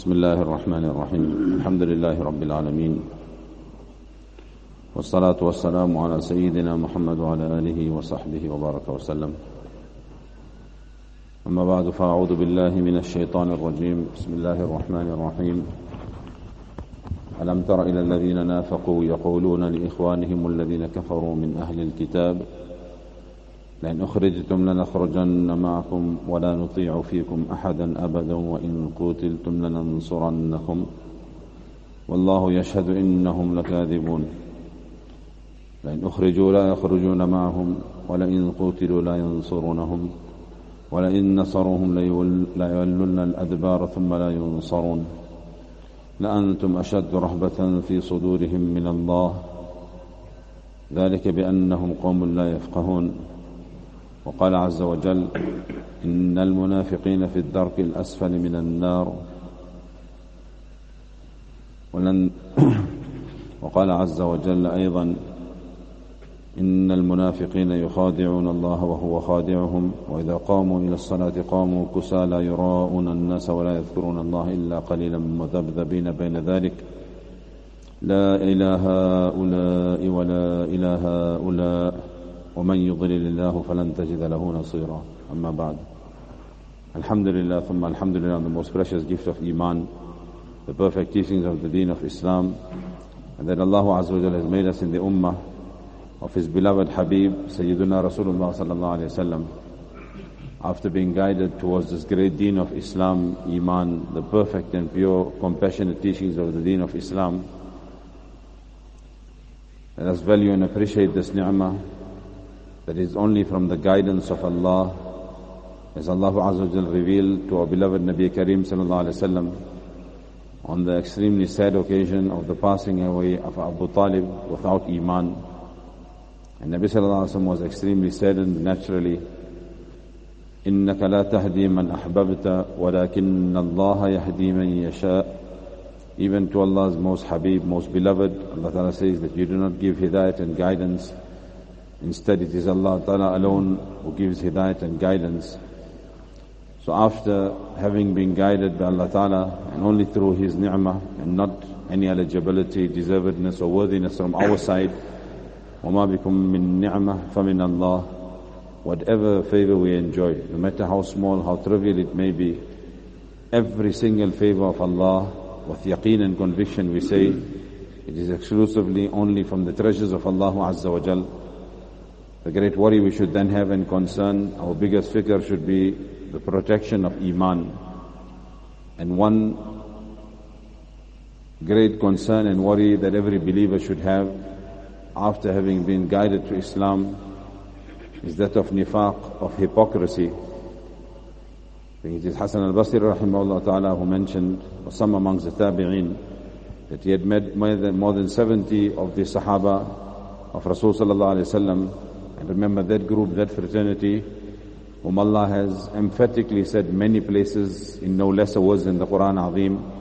بسم الله الرحمن الرحيم الحمد لله رب العالمين والصلاة والسلام على سيدنا محمد وعلى آله وصحبه وبارك وسلم أما بعد فأعوذ بالله من الشيطان الرجيم بسم الله الرحمن الرحيم ألم تر إلى الذين نافقوا يقولون لإخوانهم الذين كفروا من أهل الكتاب لئن أخرجتم لنخرجن معكم ولا نطيع فيكم أحدا أبدا وإن قتلتم لننصرنكم. والله يشهد إنهم لكاذبون. لئن أخرجوا لا يخرجون معهم ولئن قتلوا لا ينصرونهم ولئن نصروهم ليولن الأدبار ثم لا ينصرون. لأنتم أشد رهبة في صدورهم من الله. ذلك بأنهم قوم لا يفقهون. وقال عز وجل إن المنافقين في الدرك الأسفل من النار. ولن وقال عز وجل أيضا إن المنافقين يخادعون الله وهو خادعهم وإذا قاموا إلى الصلاة قاموا كسى لا يراءون الناس ولا يذكرون الله إلا قليلا مذبذبين بين ذلك. لا إله هؤلاء ولا إله هؤلاء. ومن يضلل الله فلن تجد له نصيرا أما بعد الحمد لله ثم الحمد لله on the most precious gift of Iman the perfect teachings of the deen of Islam and that Allah Azza wa has made us in the ummah of His beloved Habib Sayyiduna Rasulullah sallallahu alayhi wasallam after being guided towards this great deen of Islam, Iman, the perfect and pure, compassionate teachings of the deen of Islam, let us value and appreciate this ni'mah that is only from the guidance of Allah as Allah Azza wa revealed to our beloved Nabi Kareem sallallahu alayhi wasallam on the extremely sad occasion of the passing away of Abu Talib without Iman. And Nabi sallallahu alayhi wasallam was extremely saddened naturally. إنك لا تهدي من أحببت ولكن الله يهدي من يشاء Even to Allah's most Habib, most beloved, Allah Ta'ala says that you do not give hidayat and guidance Instead, it is Allah Ta'ala alone who gives hidayat and guidance. So after having been guided by Allah Ta'ala, and only through His ni'mah, and not any eligibility, deservedness or worthiness from our side, وَمَا بِكُم مِّن نِعْمَةٍ فَمِنَ اللَّهِ Whatever favor we enjoy, no matter how small, how trivial it may be, every single favor of Allah, with yaqeen and conviction we say, it is exclusively only from the treasures of Allah Azza wa Jal. The great worry we should then have and concern, our biggest figure should be the protection of Iman. And one great concern and worry that every believer should have after having been guided to Islam is that of nifaq, of hypocrisy. It is Hassan al-Basri rahimahullah ta'ala who mentioned, or some amongst the tabi'een, that he had met more than, 70 of the Sahaba of Rasul sallallahu alayhi wa and remember that group, that fraternity, whom Allah has emphatically said many places in no lesser words than the Quran Azim,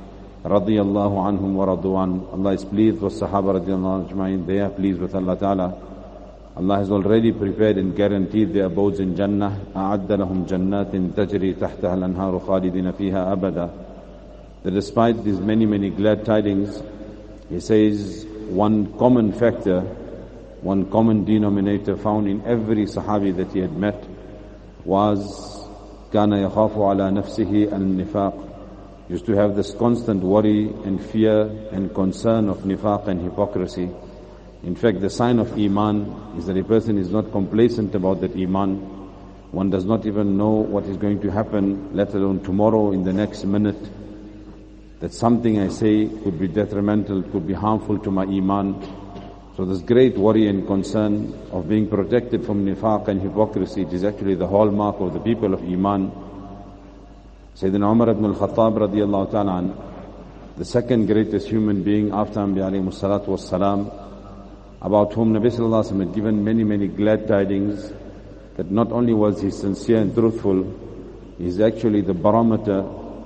radiyallahu anhum wa radu'an. Allah is pleased with Sahaba radiallahu anhum. They are pleased with Allah Ta'ala. Allah has already prepared and guaranteed their abodes in Jannah. أعد لهم جنات تجري تحتها الأنهار خالدين فيها أبدا. That despite these many, many glad tidings, he says one common factor, one common denominator found in every Sahabi that he had met was كان يخاف على نفسه النفاق used to have this constant worry and fear and concern of nifaq and hypocrisy. In fact, the sign of Iman is that a person is not complacent about that Iman. One does not even know what is going to happen, let alone tomorrow in the next minute. That something I say could be detrimental, could be harmful to my Iman. So this great worry and concern of being protected from nifaq and hypocrisy, it is actually the hallmark of the people of Iman. Sayyidina Umar ibn al-Khattab radiallahu ta'ala the second greatest human being after Anbiya alayhi salatu was salam, about whom Nabi sallallahu alayhi wa had given many, many glad tidings, that not only was he sincere and truthful, he is actually the barometer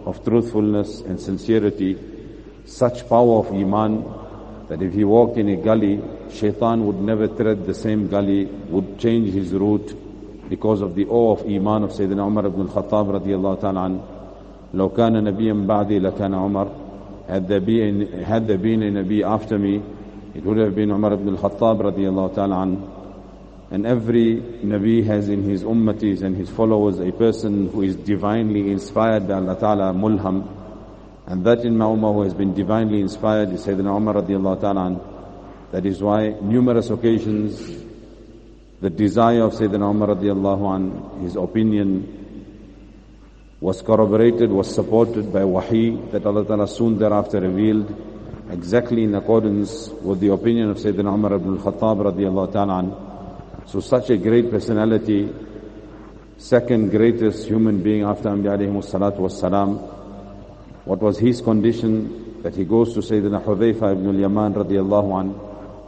of truthfulness and sincerity, such power of iman, that if he walked in a gully, shaitan would never tread the same gully, would change his route because of the awe of iman of Sayyidina Umar ibn al-Khattab radiallahu ta'ala لو كان نبيا بعدي لكان عمر had there been, had there been a Nabi after me it would have been Umar ibn al-Khattab radiallahu ta'ala an. And every Nabi has in his ummatis and his followers a person who is divinely inspired by Allah ta'ala, mulham. and that in my who has been divinely inspired is Sayyidina Umar radiallahu ta'ala. That is why numerous occasions the desire of Sayyidina Umar radiallahu an, his opinion, was corroborated, was supported by wahi that Allah Ta'ala soon thereafter revealed exactly in accordance with the opinion of Sayyidina Umar ibn al-Khattab radiallahu ta'ala So such a great personality, second greatest human being after Anbiya alayhi salatu was salam, what was his condition that he goes to Sayyidina Hudhayfa ibn al-Yaman radiallahu an,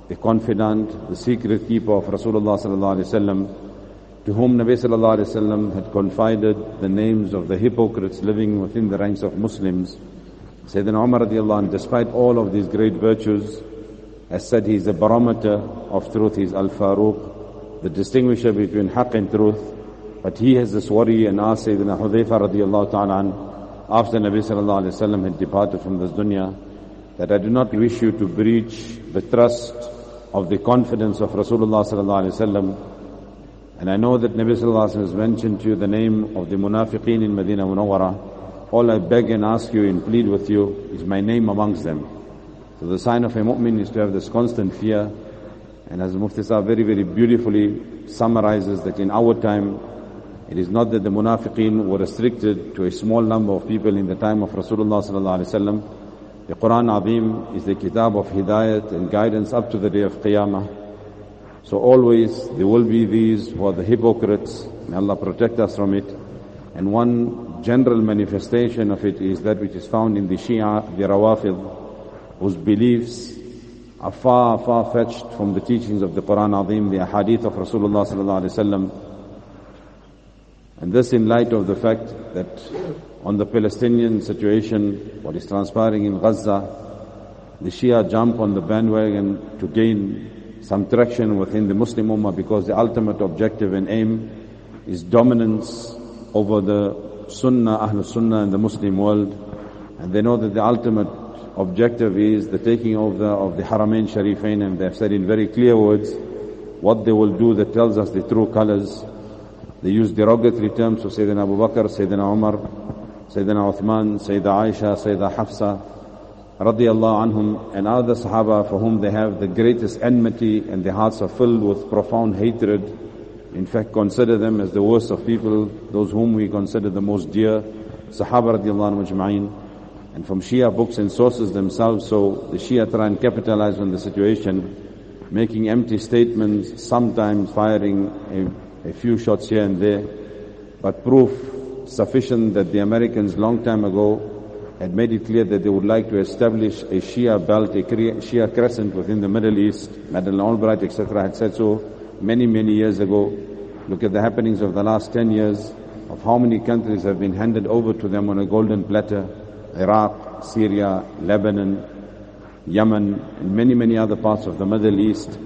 the confidant, the secret keeper of Rasulullah sallallahu alayhi wa sallam, to whom Nabi sallallahu alaihi wasallam had confided the names of the hypocrites living within the ranks of Muslims. Sayyidina Umar radiallahu anh, despite all of these great virtues, has said he is a barometer of truth, he is Al-Faruq, the distinguisher between haqq and truth. But he has this worry and asked Sayyidina Hudhayfa radiallahu ta'ala anh, after Nabi sallallahu alaihi wasallam had departed from this dunya, that I do not wish you to breach the trust of the confidence of Rasulullah sallallahu and I know that Nabi Sallallahu Alaihi Wasallam has mentioned to you the name of the munafiqeen in Medina Munawwara. All I beg and ask you and plead with you is my name amongst them. So the sign of a mu'min is to have this constant fear. And as Mufti Sahib very, very beautifully summarizes that in our time, it is not that the munafiqeen were restricted to a small number of people in the time of Rasulullah Sallallahu Alaihi Wasallam. The Quran Azim is the kitab of hidayat and guidance up to the day of Qiyamah. So always there will be these who are the hypocrites. May Allah protect us from it. And one general manifestation of it is that which is found in the Shia, the Rawafid, whose beliefs are far, far fetched from the teachings of the Quran Azim, the Hadith of Rasulullah sallallahu alaihi wasallam. And this in light of the fact that on the Palestinian situation, what is transpiring in Gaza, the Shia jump on the bandwagon to gain some traction within the Muslim Ummah because the ultimate objective and aim is dominance over the Sunnah, Ahlul Sunnah in the Muslim world. And they know that the ultimate objective is the taking over of the Haramain Sharifain and they have said in very clear words what they will do that tells us the true colors. They use derogatory terms of Sayyidina Abu Bakr, Sayyidina Umar, Sayyidina Uthman, Sayyidina Aisha, Sayyidina Hafsa, radiallahu anhum and other Sahaba for whom they have the greatest enmity and their hearts are filled with profound hatred. In fact, consider them as the worst of people, those whom we consider the most dear, Sahaba radiallahu anhu And from Shia books and sources themselves, so the Shia try and capitalize on the situation, making empty statements, sometimes firing a, a few shots here and there, but proof sufficient that the Americans long time ago had made it clear that they would like to establish a Shia belt, a Shia crescent within the Middle East. Madeleine Albright, etc., had said so many, many years ago. Look at the happenings of the last 10 years, of how many countries have been handed over to them on a golden platter. Iraq, Syria, Lebanon, Yemen, and many, many other parts of the Middle East,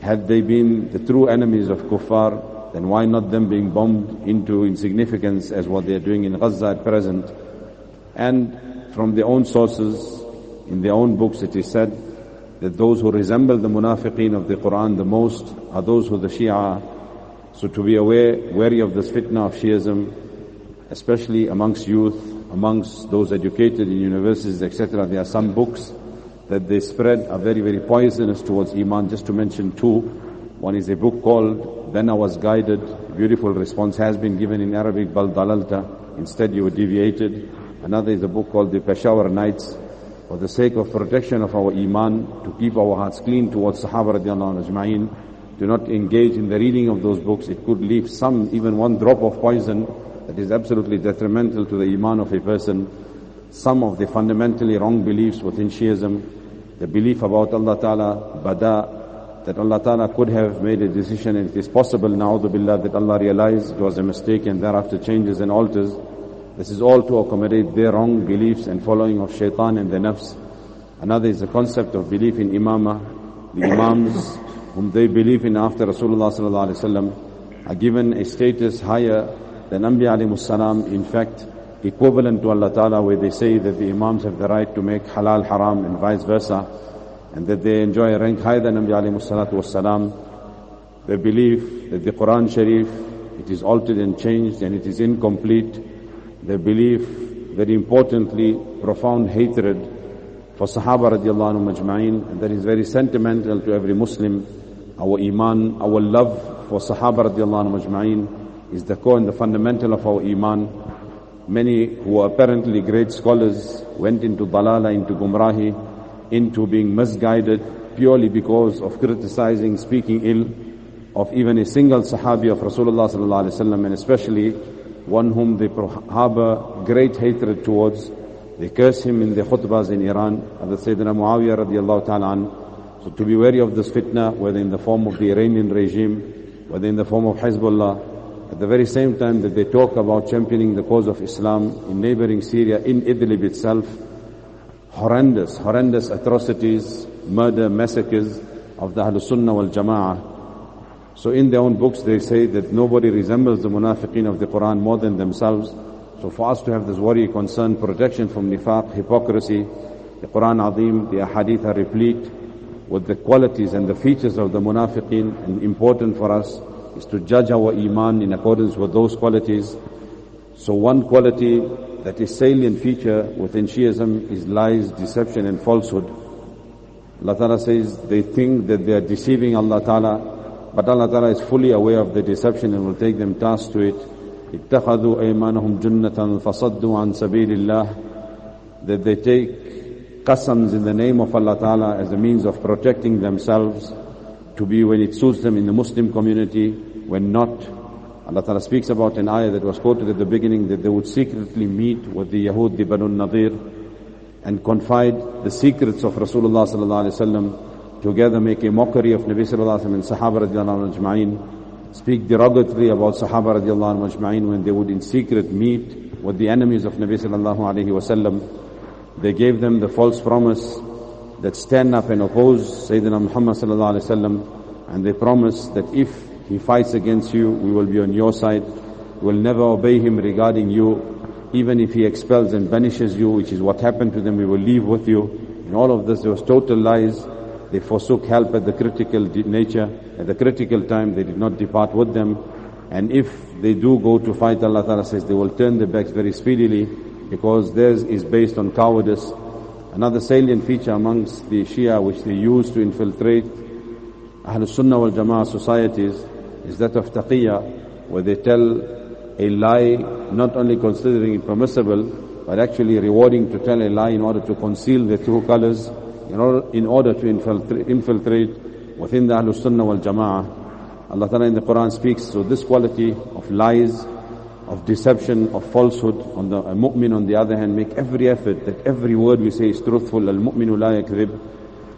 had they been the true enemies of kuffar, then why not them being bombed into insignificance as what they are doing in Gaza at present? And from their own sources, in their own books it is said that those who resemble the munafiqeen of the Quran the most are those who the Shia. So to be aware, wary of this fitna of Shiism, especially amongst youth, amongst those educated in universities, etc., there are some books that they spread are very, very poisonous towards Iman. Just to mention two. One is a book called Then I Was Guided. Beautiful response has been given in Arabic, Bal Dalalta. Instead you were deviated. Another is a book called The Peshawar Nights. For the sake of protection of our Iman, to keep our hearts clean towards Sahaba radiallahu ajma'in, do not engage in the reading of those books. It could leave some, even one drop of poison that is absolutely detrimental to the Iman of a person. Some of the fundamentally wrong beliefs within Shiism, the belief about Allah Ta'ala, Bada, that Allah Ta'ala could have made a decision and it is possible, na'udhu billah, that Allah realized it was a mistake and thereafter changes and alters. This is all to accommodate their wrong beliefs and following of shaitan and the nafs. Another is the concept of belief in imamah. The imams whom they believe in after Rasulullah sallallahu alaihi wasallam are given a status higher than Anbiya alayhi salam. In fact, equivalent to Allah Ta'ala where they say that the imams have the right to make halal haram and vice versa and that they enjoy a rank higher than Anbiya alayhi salatu salam. They believe that the Quran Sharif, it is altered and changed and it is incomplete they believe, very importantly, profound hatred for Sahaba radiallahu anhu majma'in, and that is very sentimental to every Muslim. Our iman, our love for Sahaba radiallahu anhu majma'in is the core and the fundamental of our iman. Many who are apparently great scholars went into dalala, into gumrahi, into being misguided purely because of criticizing, speaking ill of even a single sahabi of Rasulullah sallallahu alaihi wasallam, and especially one whom they harbor great hatred towards. They curse him in the khutbahs in Iran, Hazrat Sayyidina Muawiyah radiallahu ta'ala an. So to be wary of this fitna, whether in the form of the Iranian regime, whether in the form of Hezbollah, at the very same time that they talk about championing the cause of Islam in neighboring Syria, in Idlib itself, horrendous, horrendous atrocities, murder, massacres of the Ahlul Sunnah wal Jama'ah, so in their own books they say that nobody resembles the munafiqeen of the Quran more than themselves. So for us to have this worry, concern, protection from nifaq, hypocrisy, the Quran Azim, the hadith are replete with the qualities and the features of the munafiqeen and important for us is to judge our iman in accordance with those qualities. So one quality that is salient feature within Shiism is lies, deception and falsehood. Allah Ta'ala says they think that they are deceiving Allah Ta'ala but Allah Ta'ala is fully aware of the deception and will take them task to it. اتخذوا أيمانهم جنة فصدوا عن سبيل الله that they take qasams in the name of Allah Ta'ala as a means of protecting themselves to be when it suits them in the Muslim community, when not. Allah Ta'ala speaks about an ayah that was quoted at the beginning that they would secretly meet with the Yahud, the Banu Nadir, and confide the secrets of Rasulullah Sallallahu Alaihi Wasallam together make a mockery of Nabi Sallallahu Alaihi Wasallam and Sahaba radiallahu anhu speak derogatory about Sahaba radiallahu anhu when they would in secret meet with the enemies of Nabi Sallallahu Alaihi Wasallam. They gave them the false promise that stand up and oppose Sayyidina Muhammad Sallallahu Alaihi Wasallam and they promise that if he fights against you, we will be on your side. We will never obey him regarding you. Even if he expels and banishes you, which is what happened to them, we will leave with you. In all of this, there was total lies they forsook help at the critical nature, at the critical time, they did not depart with them. And if they do go to fight, Allah Ta'ala says they will turn their backs very speedily because theirs is based on cowardice. Another salient feature amongst the Shia which they use to infiltrate Ahlul Sunnah wal Jama'ah societies is that of taqiyya, where they tell a lie, not only considering it permissible, but actually rewarding to tell a lie in order to conceal the true colors in order, in order to infiltrate, within the Ahlul Sunnah wal Jama'ah. Allah Ta'ala in the Quran speaks, so this quality of lies, of deception, of falsehood, on the mu'min on the other hand, make every effort that every word we say is truthful. Al-mu'minu la yakdhib.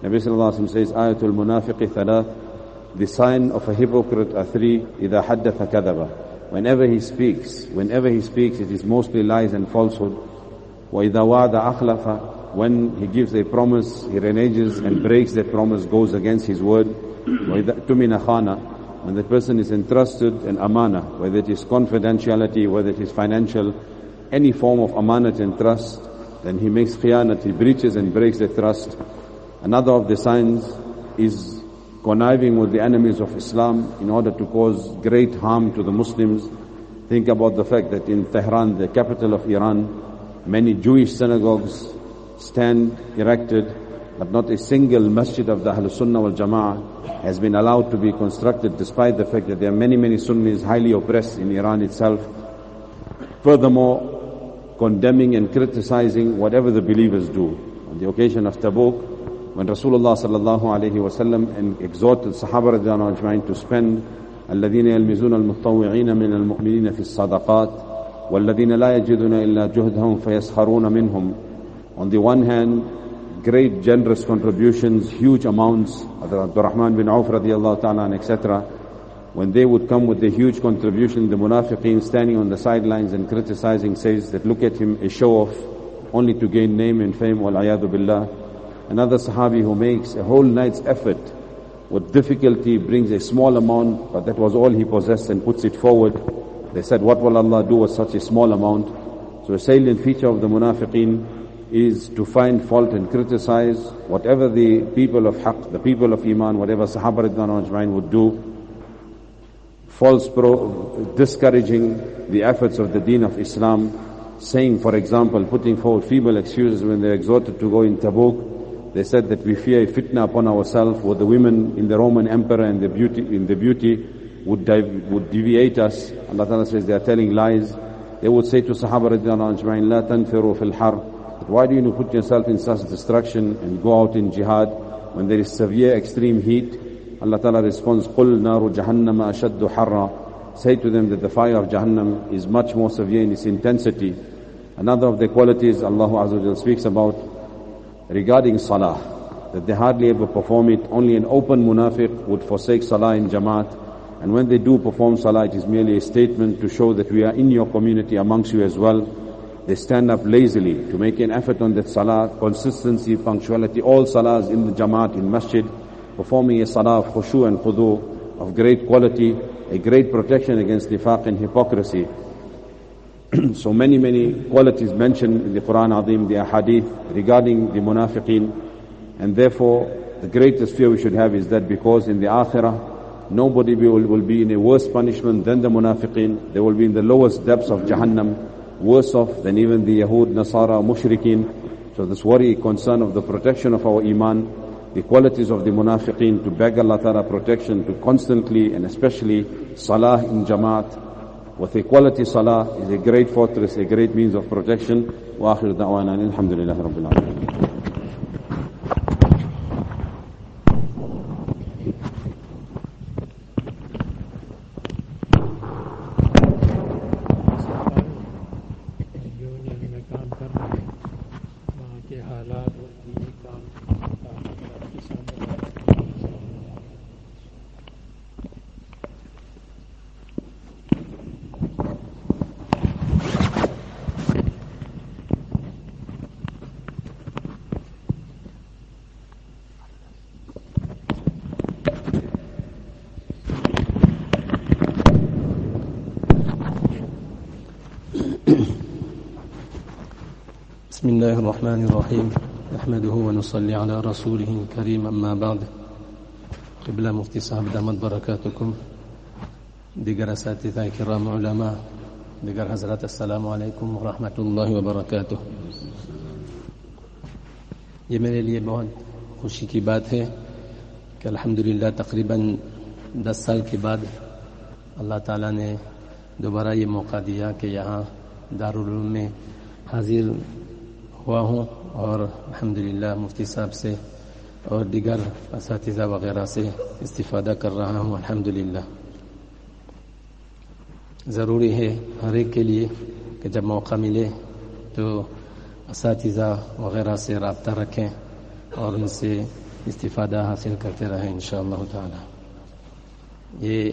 Nabi Sallallahu Alaihi Wasallam says, Ayatul munafiqi thalath. The sign of a hypocrite are three. إِذَا حَدَّثَ كَذَبَ Whenever he speaks, whenever he speaks, it is mostly lies and falsehood. وَإِذَا وَعْدَ أَخْلَفَ when he gives a promise, he reneges and breaks that promise, goes against his word. Tumina khana, when the person is entrusted an amana, whether it is confidentiality, whether it is financial, any form of amanat and trust, then he makes khiyanat, he breaches and breaks the trust. Another of the signs is conniving with the enemies of Islam in order to cause great harm to the Muslims. Think about the fact that in Tehran, the capital of Iran, many Jewish synagogues stand erected, but not a single masjid of the Ahlul Sunnah wal Jama'ah has been allowed to be constructed despite the fact that there are many, many Sunnis highly oppressed in Iran itself. Furthermore, condemning and criticizing whatever the believers do. On the occasion of Tabuk, when Rasulullah sallallahu alayhi wasallam exhorted Sahaba radiallahu ajma'in to spend الذين يلمزون المتطوعين من المؤمنين في الصدقات والذين لا يجدون إلا جهدهم فيسخرون منهم On the one hand, great generous contributions, huge amounts, Abdurrahman bin Auf radiallahu ta'ala etc. When they would come with a huge contribution, the munafiqeen standing on the sidelines and criticizing says that look at him, a show off, only to gain name and fame, wal billah. Another Sahabi who makes a whole night's effort with difficulty brings a small amount, but that was all he possessed and puts it forward. They said, what will Allah do with such a small amount? So a salient feature of the munafiqeen is to find fault and criticize whatever the people of haqq, the people of iman, whatever Sahaba Ridwan would do, false pro, discouraging the efforts of the deen of Islam, saying, for example, putting forward feeble excuses when they're exhorted to go in Tabuk, they said that we fear a fitna upon ourselves where the women in the Roman emperor and the beauty, in the beauty would, dive, would deviate us. Allah Ta'ala says they are telling lies. They would say to Sahaba radiallahu anjma'in, لا تنفروا في الحر. Why do you put yourself in such destruction and go out in jihad when there is severe extreme heat? Allah Ta'ala responds, قُلْ نَارُ جَهَنَّمَ أَشَدُّ حَرًّا Say to them that the fire of Jahannam is much more severe in its intensity. Another of the qualities Allah Azza speaks about regarding salah, that they hardly ever perform it. Only an open munafiq would forsake salah in jamaat. And when they do perform salah, it is merely a statement to show that we are in your community amongst you as well. They stand up lazily to make an effort on that salah, consistency, punctuality, all salahs in the jamaat, in masjid, performing a salah of khushu and khudu, of great quality, a great protection against nifaq and hypocrisy. so many, many qualities mentioned in the Quran Azim, the Hadith regarding the munafiqeen. And therefore, the greatest fear we should have is that because in the Akhirah, nobody will, will be in a worse punishment than the munafiqeen. They will be in the lowest depths of Jahannam, worse off than even the Yahud, Nasara, Mushrikeen. So this worry, concern of the protection of our Iman, the qualities of the munafiqeen, to beg Allah Ta'ala protection, to constantly and especially salah in Jamaat, with a quality salah is a great fortress, a great means of protection. وآخر دعوانا الحمد لله رب العالمين الله الرحمن الرحيم نحمده ونصلي على رسوله الكريم أما بعد قبل مفتي صاحب دامت بركاتكم دیگر اساتذہ کرام علماء دیگر حضرات السلام علیکم ورحمۃ اللہ وبرکاتہ یہ میرے لیے بہت خوشی کی بات ہے کہ الحمدللہ تقریباً دس سال کے بعد اللہ تعالیٰ نے دوبارہ یہ موقع دیا کہ یہاں دارالعلوم میں حاضر ہوا ہوں اور الحمدللہ مفتی صاحب سے اور دیگر اساتذہ وغیرہ سے استفادہ کر رہا ہوں، الحمدللہ۔ ضروری ہے ہر ایک کے لیے کہ جب موقع ملے تو اساتذہ وغیرہ سے رابطہ رکھیں اور ان سے استفادہ حاصل کرتے رہیں انشاءاللہ تعالی۔ یہ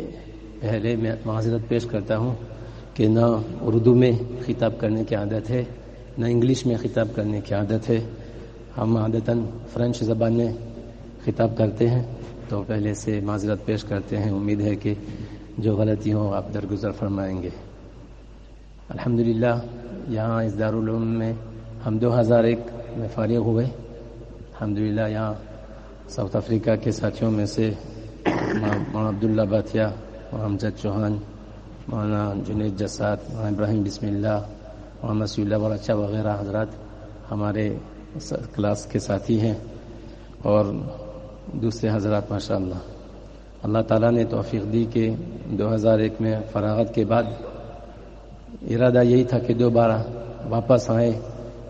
پہلے میں معذرت پیش کرتا ہوں کہ نہ اردو میں خطاب کرنے کی عادت ہے نہ انگلش میں خطاب کرنے کی عادت ہے۔ ہم عادتاً فرینچ زبان میں خطاب کرتے ہیں۔ تو پہلے سے معذرت پیش کرتے ہیں۔ امید ہے کہ جو غلطی ہوں آپ درگزر فرمائیں گے۔ الحمد یہاں اس دارالعلوم میں ہم دو ہزار ایک میں فارغ ہوئے۔ الحمد یہاں ساؤتھ افریقہ کے ساتھیوں میں سے مولانا عبداللہ باتیا مولانا امجد چوہان، مولانا جنید جسات مولانا ابراہیم بسم اللہ مولانا مسیح اللہ ورچہ اچھا وغیرہ حضرات ہمارے کلاس کے ساتھی ہیں اور دوسرے حضرات ماشاء اللہ اللہ تعالیٰ نے توفیق دی کہ دو ہزار ایک میں فراغت کے بعد ارادہ یہی تھا کہ دوبارہ واپس آئیں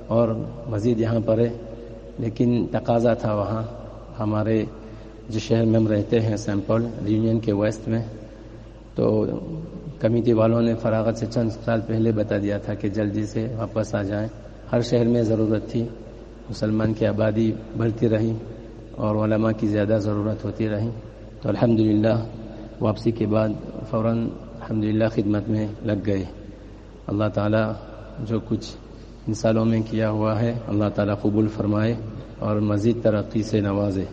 اور مزید یہاں پڑھے لیکن تقاضا تھا وہاں۔ ہمارے جس شہر میں ہم رہتے ہیں سیمپل یونین کے ویسٹ میں، تو کمیٹی والوں نے فراغت سے چند سال پہلے بتا دیا تھا کہ جلدی سے واپس آ جائیں۔ ہر شہر میں ضرورت تھی۔ مسلمان کی آبادی بڑھتی رہی اور علماء کی زیادہ ضرورت ہوتی رہی۔ تو الحمد واپسی کے بعد فوراً الحمد خدمت میں لگ گئے۔ اللہ تعالیٰ جو کچھ ان سالوں میں کیا ہوا ہے، اللہ تعالیٰ قبول فرمائے اور مزید ترقی سے نوازے۔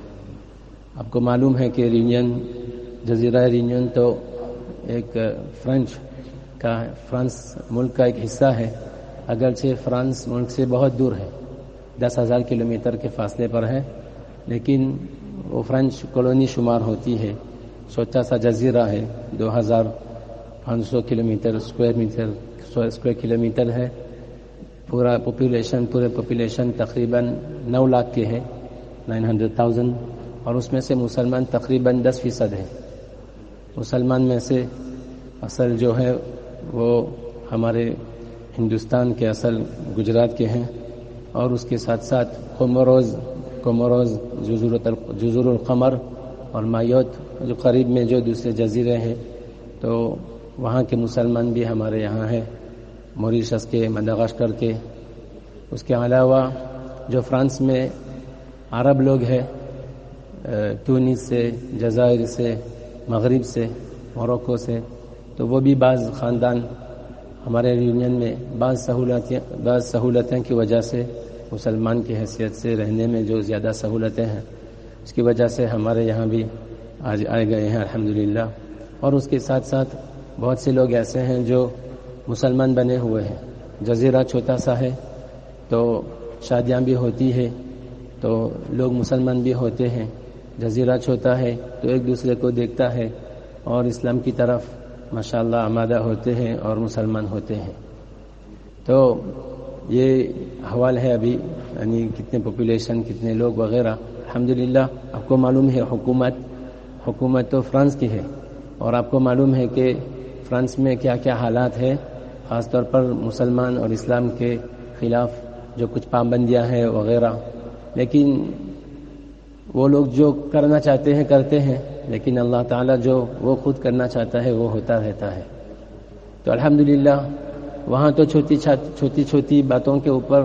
آپ کو معلوم ہے کہ رینین جزیرہ رینین تو ایک فرینچ کا فرانس ملک کا ایک حصہ ہے۔ اگرچہ فرانس ملک سے بہت دور ہے، دس ہزار کلو میٹر کے فاصلے پر ہے، لیکن وہ فرینچ کالونی شمار ہوتی ہے۔ چھوٹا سا جزیرہ ہے، دو ہزار پانچ سو kilometre square metre square kilometre ہے۔ پورا پاپولیشن پورے پاپولیشن تقریباً نو لاکھ کے ہے، نائن ہنڈریڈ تھاؤزینڈ، اور اس میں سے مسلمان تقریباً دس فیصد ہے مسلمان میں سے اصل جو ہے وہ ہمارے ہندوستان کے اصل گجرات کے ہیں اور اس کے ساتھ ساتھ کومروز کومروز جزور القمر اور مایوت جو قریب میں جو دوسرے جزیرے ہیں، تو وہاں کے مسلمان بھی ہمارے یہاں ہیں، موریشس کے مداغشکر کے۔ اس کے علاوہ جو فرانس میں عرب لوگ ہیں ٹونس سے، جزائر سے مغرب سے موروکو سے۔ تو وہ بھی بعض خاندان ہمارے یونین میں بعض سہولتیں بعض سہولتیں کی وجہ سے مسلمان کی حیثیت سے رہنے میں جو زیادہ سہولتیں ہیں، اس کی وجہ سے ہمارے یہاں بھی آج آئے گئے ہیں الحمد اور اس کے ساتھ ساتھ بہت سے لوگ ایسے ہیں جو مسلمان بنے ہوئے ہیں۔ جزیرہ چھوٹا سا ہے، تو شادیاں بھی ہوتی ہے تو لوگ مسلمان بھی ہوتے ہیں۔ جزیرہ چھوٹا ہے تو ایک دوسرے کو دیکھتا ہے اور اسلام کی طرف ماشاء اللہ آمادہ ہوتے ہیں اور مسلمان ہوتے ہیں۔ تو یہ حوال ہے ابھی یعنی کتنے پاپولیشن کتنے لوگ وغیرہ۔ الحمد آپ کو معلوم ہے حکومت حکومت تو فرانس کی ہے۔ اور آپ کو معلوم ہے کہ فرانس میں کیا کیا حالات ہے خاص طور پر مسلمان اور اسلام کے خلاف جو کچھ پابندیاں ہیں وغیرہ۔ لیکن وہ لوگ جو کرنا چاہتے ہیں کرتے ہیں، لیکن اللہ تعالیٰ جو وہ خود کرنا چاہتا ہے وہ ہوتا رہتا ہے۔ تو الحمد وہاں تو چھوٹی چھوٹی چھوٹی باتوں کے اوپر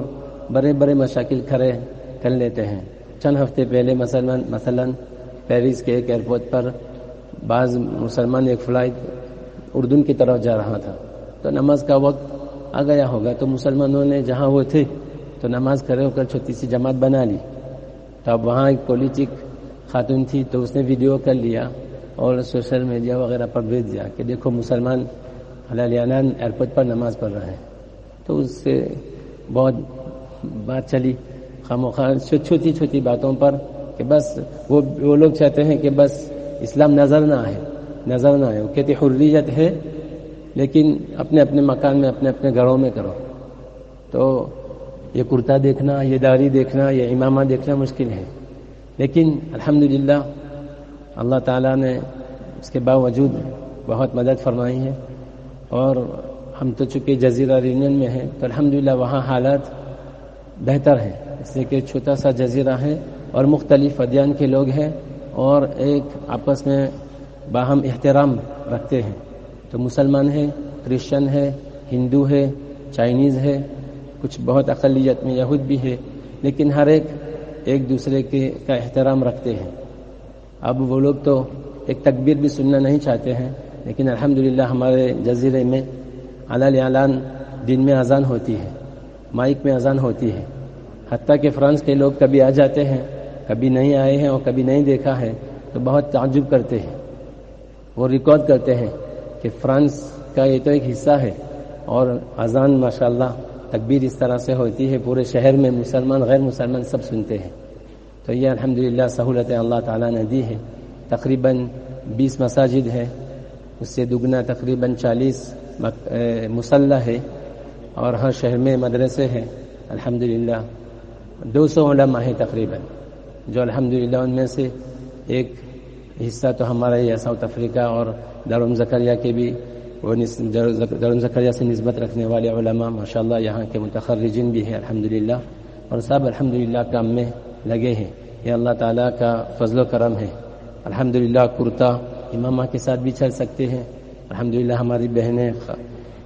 بڑے بڑے مشاکل کھڑے کر لیتے ہیں۔ چند ہفتے پہلے مثلا مثلا پیرس کے ایک ایئرپورٹ پر بعض مسلمان ایک فلائٹ اردن کی طرف جا رہا تھا۔ تو نماز کا وقت آ گیا ہوگا۔ تو مسلمانوں نے جہاں وہ تھے تو نماز کھڑے ہو کر چھوٹی سی جماعت بنا لی۔ تو اب وہاں ایک پولیٹک خاتون تھی تو اس نے ویڈیو کر لیا اور سوشل میڈیا وغیرہ پر بھیج دیا کہ دیکھو مسلمان حلالیانہ ایئرپورٹ پر نماز پڑھ رہے ہیں تو اس سے بہت بات چلی۔ خاموخواہ چھوٹی چھوٹی باتوں پر کہ بس وہ وہ لوگ چاہتے ہیں کہ بس اسلام نظر نہ آئے، نظر نہ آئے۔ وہ کہتے حریت ہے، لیکن اپنے اپنے مکان میں، اپنے اپنے گھروں میں کرو۔ تو یہ کرتا دیکھنا، یہ داڑھی دیکھنا، یہ امامہ دیکھنا مشکل ہے۔ لیکن الحمد اللہ تعالیٰ نے اس کے باوجود بہت مدد فرمائی ہے۔ اور ہم تو چونکہ جزیرہ یونین میں ہیں، تو الحمد وہاں حالات بہتر ہیں۔ اس لیے کہ چھوٹا سا جزیرہ ہے اور مختلف ادیان کے لوگ ہیں اور ایک آپس میں باہم احترام رکھتے ہیں۔ تو مسلمان ہے کرسچن ہے ہندو ہے چائنیز ہے کچھ بہت اقلیت میں یہود بھی ہے لیکن ہر ایک ایک دوسرے کے کا احترام رکھتے ہیں۔ اب وہ لوگ تو ایک تکبیر بھی سننا نہیں چاہتے ہیں، لیکن الحمدللہ ہمارے جزیرے میں اعلی اعلان دن میں اذان ہوتی ہے، مائک میں اذان ہوتی ہے۔ حتیٰ کہ فرانس کے لوگ کبھی آ جاتے ہیں، کبھی نہیں آئے ہیں اور کبھی نہیں دیکھا ہے، تو بہت تعجب کرتے ہیں۔ وہ ریکارڈ کرتے ہیں کہ فرانس کا یہ تو ایک حصہ ہے اور اذان ماشاء اللہ تکبیر اس طرح سے ہوتی ہے، پورے شہر میں مسلمان، غیر مسلمان سب سنتے ہیں۔ تو یہ الحمدللہ سہولتیں اللہ تعالیٰ نے دی ہے تقریباً بیس مساجد ہے اس سے دگنا تقریباً چالیس مسلح ہے۔ اور ہر شہر میں مدرسے ہیں۔ الحمدللہ دو سو علماء ہیں تقریباً۔ جو الحمدللہ ان میں سے ایک حصہ تو ہمارا یہ ساؤتھ افریقہ اور دارم زکریہ کے بھی وہ دارم زکریہ سے نسبت رکھنے والے علماء، ماشاءاللہ یہاں کے متخرجین بھی ہیں، الحمدللہ۔ اور سب الحمدللہ کام میں لگے ہیں۔ یہ اللہ تعالیٰ کا فضل و کرم ہے۔ الحمدللہ کرتا امامہ کے ساتھ بھی چل سکتے ہیں۔ الحمدللہ ہماری بہنیں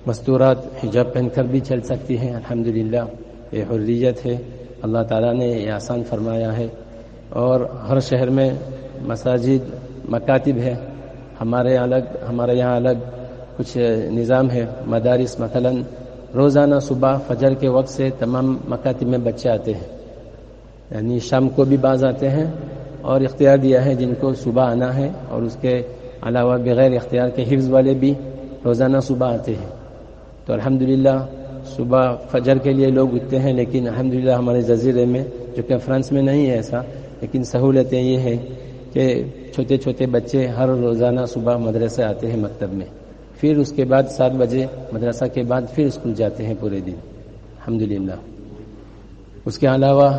مستورات حجاب پہن کر بھی چل سکتی ہیں۔ الحمدللہ، یہ حریت ہے۔ اللہ تعالیٰ نے یہ آسان فرمایا ہے۔ اور ہر شہر میں مساجد، مکاتب ہے۔ ہمارے الگ ہمارے یہاں الگ کچھ نظام ہے، مدارس مثلا روزانہ صبح فجر کے وقت سے تمام مکاتب میں بچے آتے ہیں۔ یعنی شام کو بھی باز آتے ہیں اور اختیار دیا ہے جن کو صبح آنا ہے اور اس کے علاوہ بغیر اختیار کے حفظ والے بھی روزانہ صبح آتے ہیں۔ تو الحمدللہ صبح فجر کے لیے لوگ اٹھتے ہیں، لیکن الحمدللہ ہمارے جزیرے میں جو کہ فرانس میں نہیں ہے ایسا، لیکن سہولتیں یہ ہیں کہ چھوٹے چھوٹے بچے ہر روزانہ صبح مدرسے آتے ہیں مکتب میں۔ پھر اس کے بعد سات بجے مدرسہ کے بعد پھر اسکول جاتے ہیں پورے دن۔ الحمدللہ۔ اس کے علاوہ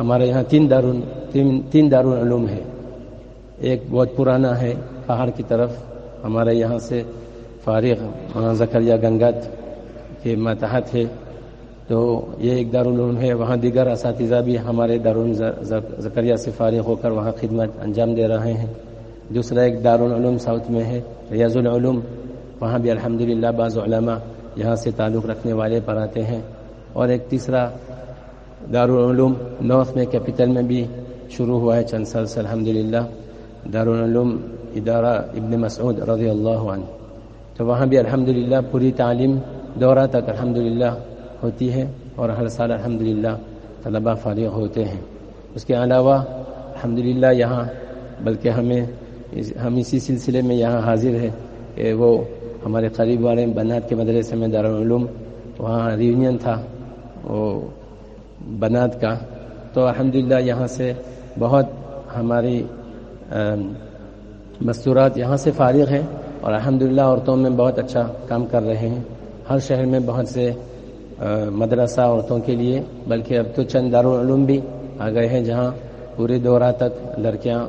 ہمارے یہاں تین دارون تین تین دارالعلوم ہے ایک بہت پرانا ہے پہاڑ کی طرف۔ ہمارے یہاں سے فارغ زکریہ گنگت کے ماتحت ہے۔ تو یہ ایک دارالعلوم ہے۔ وہاں دیگر اساتذہ بھی ہمارے دارال زکریہ سے فارغ ہو کر وہاں خدمت انجام دے رہے ہیں۔ دوسرا ایک دارالعلوم ساؤتھ میں ہے، ریاض العلوم۔ وہاں بھی الحمدللہ بعض علماء یہاں سے تعلق رکھنے والے پڑھاتے ہیں اور ایک تیسرا دارالعلوم نارتھ میں کیپٹل میں بھی شروع ہوا ہے چند سال سے الحمد للہ دارالعلوم ادارہ ابن مسعود رضی اللہ عنہ۔ تو وہاں بھی الحمد للہ پوری تعلیم دورہ تک الحمد للہ ہوتی ہے اور ہر سال الحمد للہ طلباء فارغ ہوتے ہیں۔ اس کے علاوہ الحمد للہ یہاں بلکہ ہمیں ہم اسی سلسلے میں یہاں حاضر ہے کہ وہ ہمارے قریب والے بنات کے مدرسے میں دارالعلوم، وہاں ریونین تھا، وہ بنات کا۔ تو الحمدللہ یہاں سے بہت ہماری مستورات یہاں سے فارغ ہیں اور الحمدللہ عورتوں میں بہت اچھا کام کر رہے ہیں۔ ہر شہر میں بہت سے مدرسہ عورتوں کے لیے، بلکہ اب تو چند دارالعلوم بھی آ گئے ہیں جہاں پورے دورہ تک لڑکیاں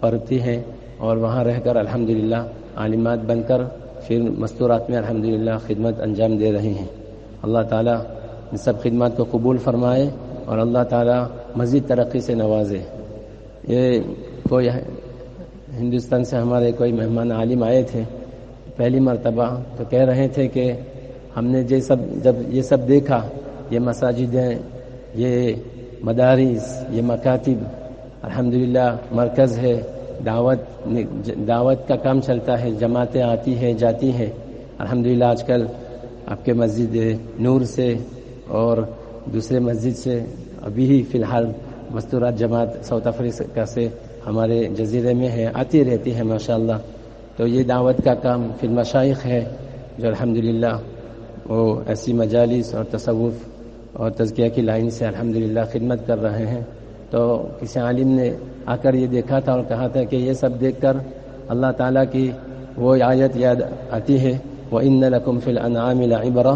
پڑھتی ہیں اور وہاں رہ کر الحمدللہ عالمات بن کر پھر مستورات میں الحمدللہ خدمت انجام دے رہی ہیں۔ اللہ تعالیٰ ان سب خدمات کو قبول فرمائے اور اللہ تعالیٰ مزید ترقی سے نوازے۔ یہ کوئی ہندوستان سے ہمارے کوئی مہمان عالم آئے تھے، پہلی مرتبہ تو کہہ رہے تھے کہ ہم نے یہ سب، جب یہ سب دیکھا، یہ مساجدیں، یہ مدارس، یہ مکاتب، الحمدللہ مرکز ہے۔ دعوت دعوت کا کام چلتا ہے، جماعتیں آتی ہیں، جاتی ہیں۔ الحمدللہ آج کل آپ کے مسجد نور سے اور دوسرے مسجد سے ابھی ہی فی الحال مستورات جماعت ساؤتھ افریقہ سے ہمارے جزیرے میں ہے آتی رہتی ہے ماشاءاللہ۔ تو یہ دعوت کا کام پھر مشائق ہے، جو الحمدللہ وہ ایسی مجالس اور تصوف اور تزکیہ کی لائن سے الحمدللہ خدمت کر رہے ہیں۔ تو کسی عالم نے آ کر یہ دیکھا تھا اور کہا تھا کہ یہ سب دیکھ کر اللہ تعالیٰ کی وہ آیت یاد آتی ہے۔ وہ ان لکم فی الانعام لعبرہ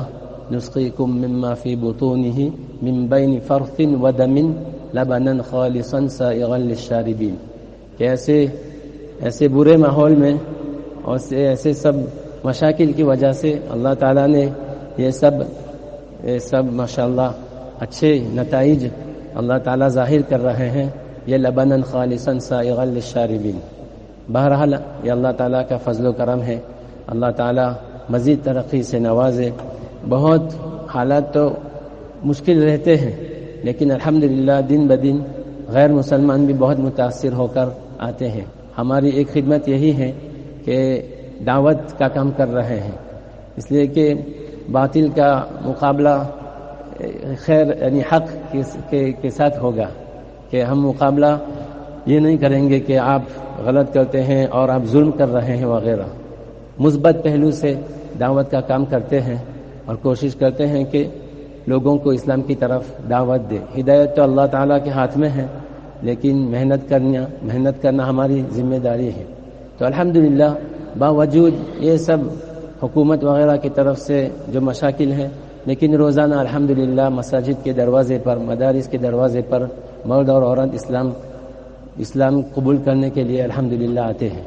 نسقيكم مما في بطونه من بين فرث ودم لبنا خالصا سائغا للشاربين۔ کہ ایسے ایسے برے ماحول میں اور ایسے سب مشاکل کی وجہ سے اللہ تعالیٰ نے یہ سب یہ سب ماشاءاللہ اچھے نتائج اللہ تعالیٰ ظاہر کر رہے ہیں، یہ لبنا خالصا سائغا للشاربين بہرحال یہ اللہ تعالیٰ کا فضل و کرم ہے۔ اللہ تعالیٰ مزید ترقی سے نوازے۔ بہت حالات تو مشکل رہتے ہیں، لیکن الحمدللہ دن بدن غیر مسلمان بھی بہت متاثر ہو کر آتے ہیں۔ ہماری ایک خدمت یہی ہے کہ دعوت کا کام کر رہے ہیں۔ اس لیے کہ باطل کا مقابلہ خیر یعنی حق کے ساتھ ہوگا کہ ہم مقابلہ یہ نہیں کریں گے کہ آپ غلط کرتے ہیں اور آپ ظلم کر رہے ہیں وغیرہ۔ مثبت پہلو سے دعوت کا کام کرتے ہیں اور کوشش کرتے ہیں کہ لوگوں کو اسلام کی طرف دعوت دے۔ ہدایت تو اللہ تعالیٰ کے ہاتھ میں ہے، لیکن محنت کرنا محنت کرنا ہماری ذمہ داری ہے۔ تو الحمدللہ، باوجود یہ سب حکومت وغیرہ کی طرف سے جو مشاکل ہیں لیکن روزانہ الحمدللہ مساجد کے دروازے پر، مدارس کے دروازے پر مرد اور عورت اسلام اسلام قبول کرنے کے لیے الحمدللہ آتے ہیں۔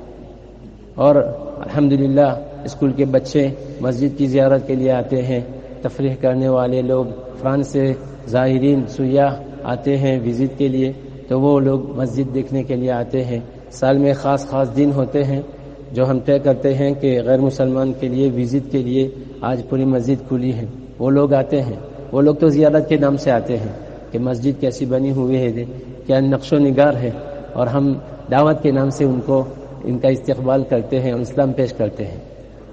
اور الحمدللہ اسکول کے بچے مسجد کی زیارت کے لیے آتے ہیں۔ تفریح کرنے والے لوگ فرانس سے ظاہرین سیاح آتے ہیں وزٹ کے لیے، تو وہ لوگ مسجد دیکھنے کے لیے آتے ہیں۔ سال میں خاص خاص دن ہوتے ہیں جو ہم طے کرتے ہیں کہ غیر مسلمان کے لیے، وزٹ کے لیے آج پوری مسجد کھلی ہے۔ وہ لوگ آتے ہیں۔ وہ لوگ تو زیارت کے نام سے آتے ہیں کہ مسجد کیسی بنی ہوئی ہے جی، کیا نقش و نگار ہے۔ اور ہم دعوت کے نام سے ان کو ان کا استقبال کرتے ہیں اور اسلام پیش کرتے ہیں۔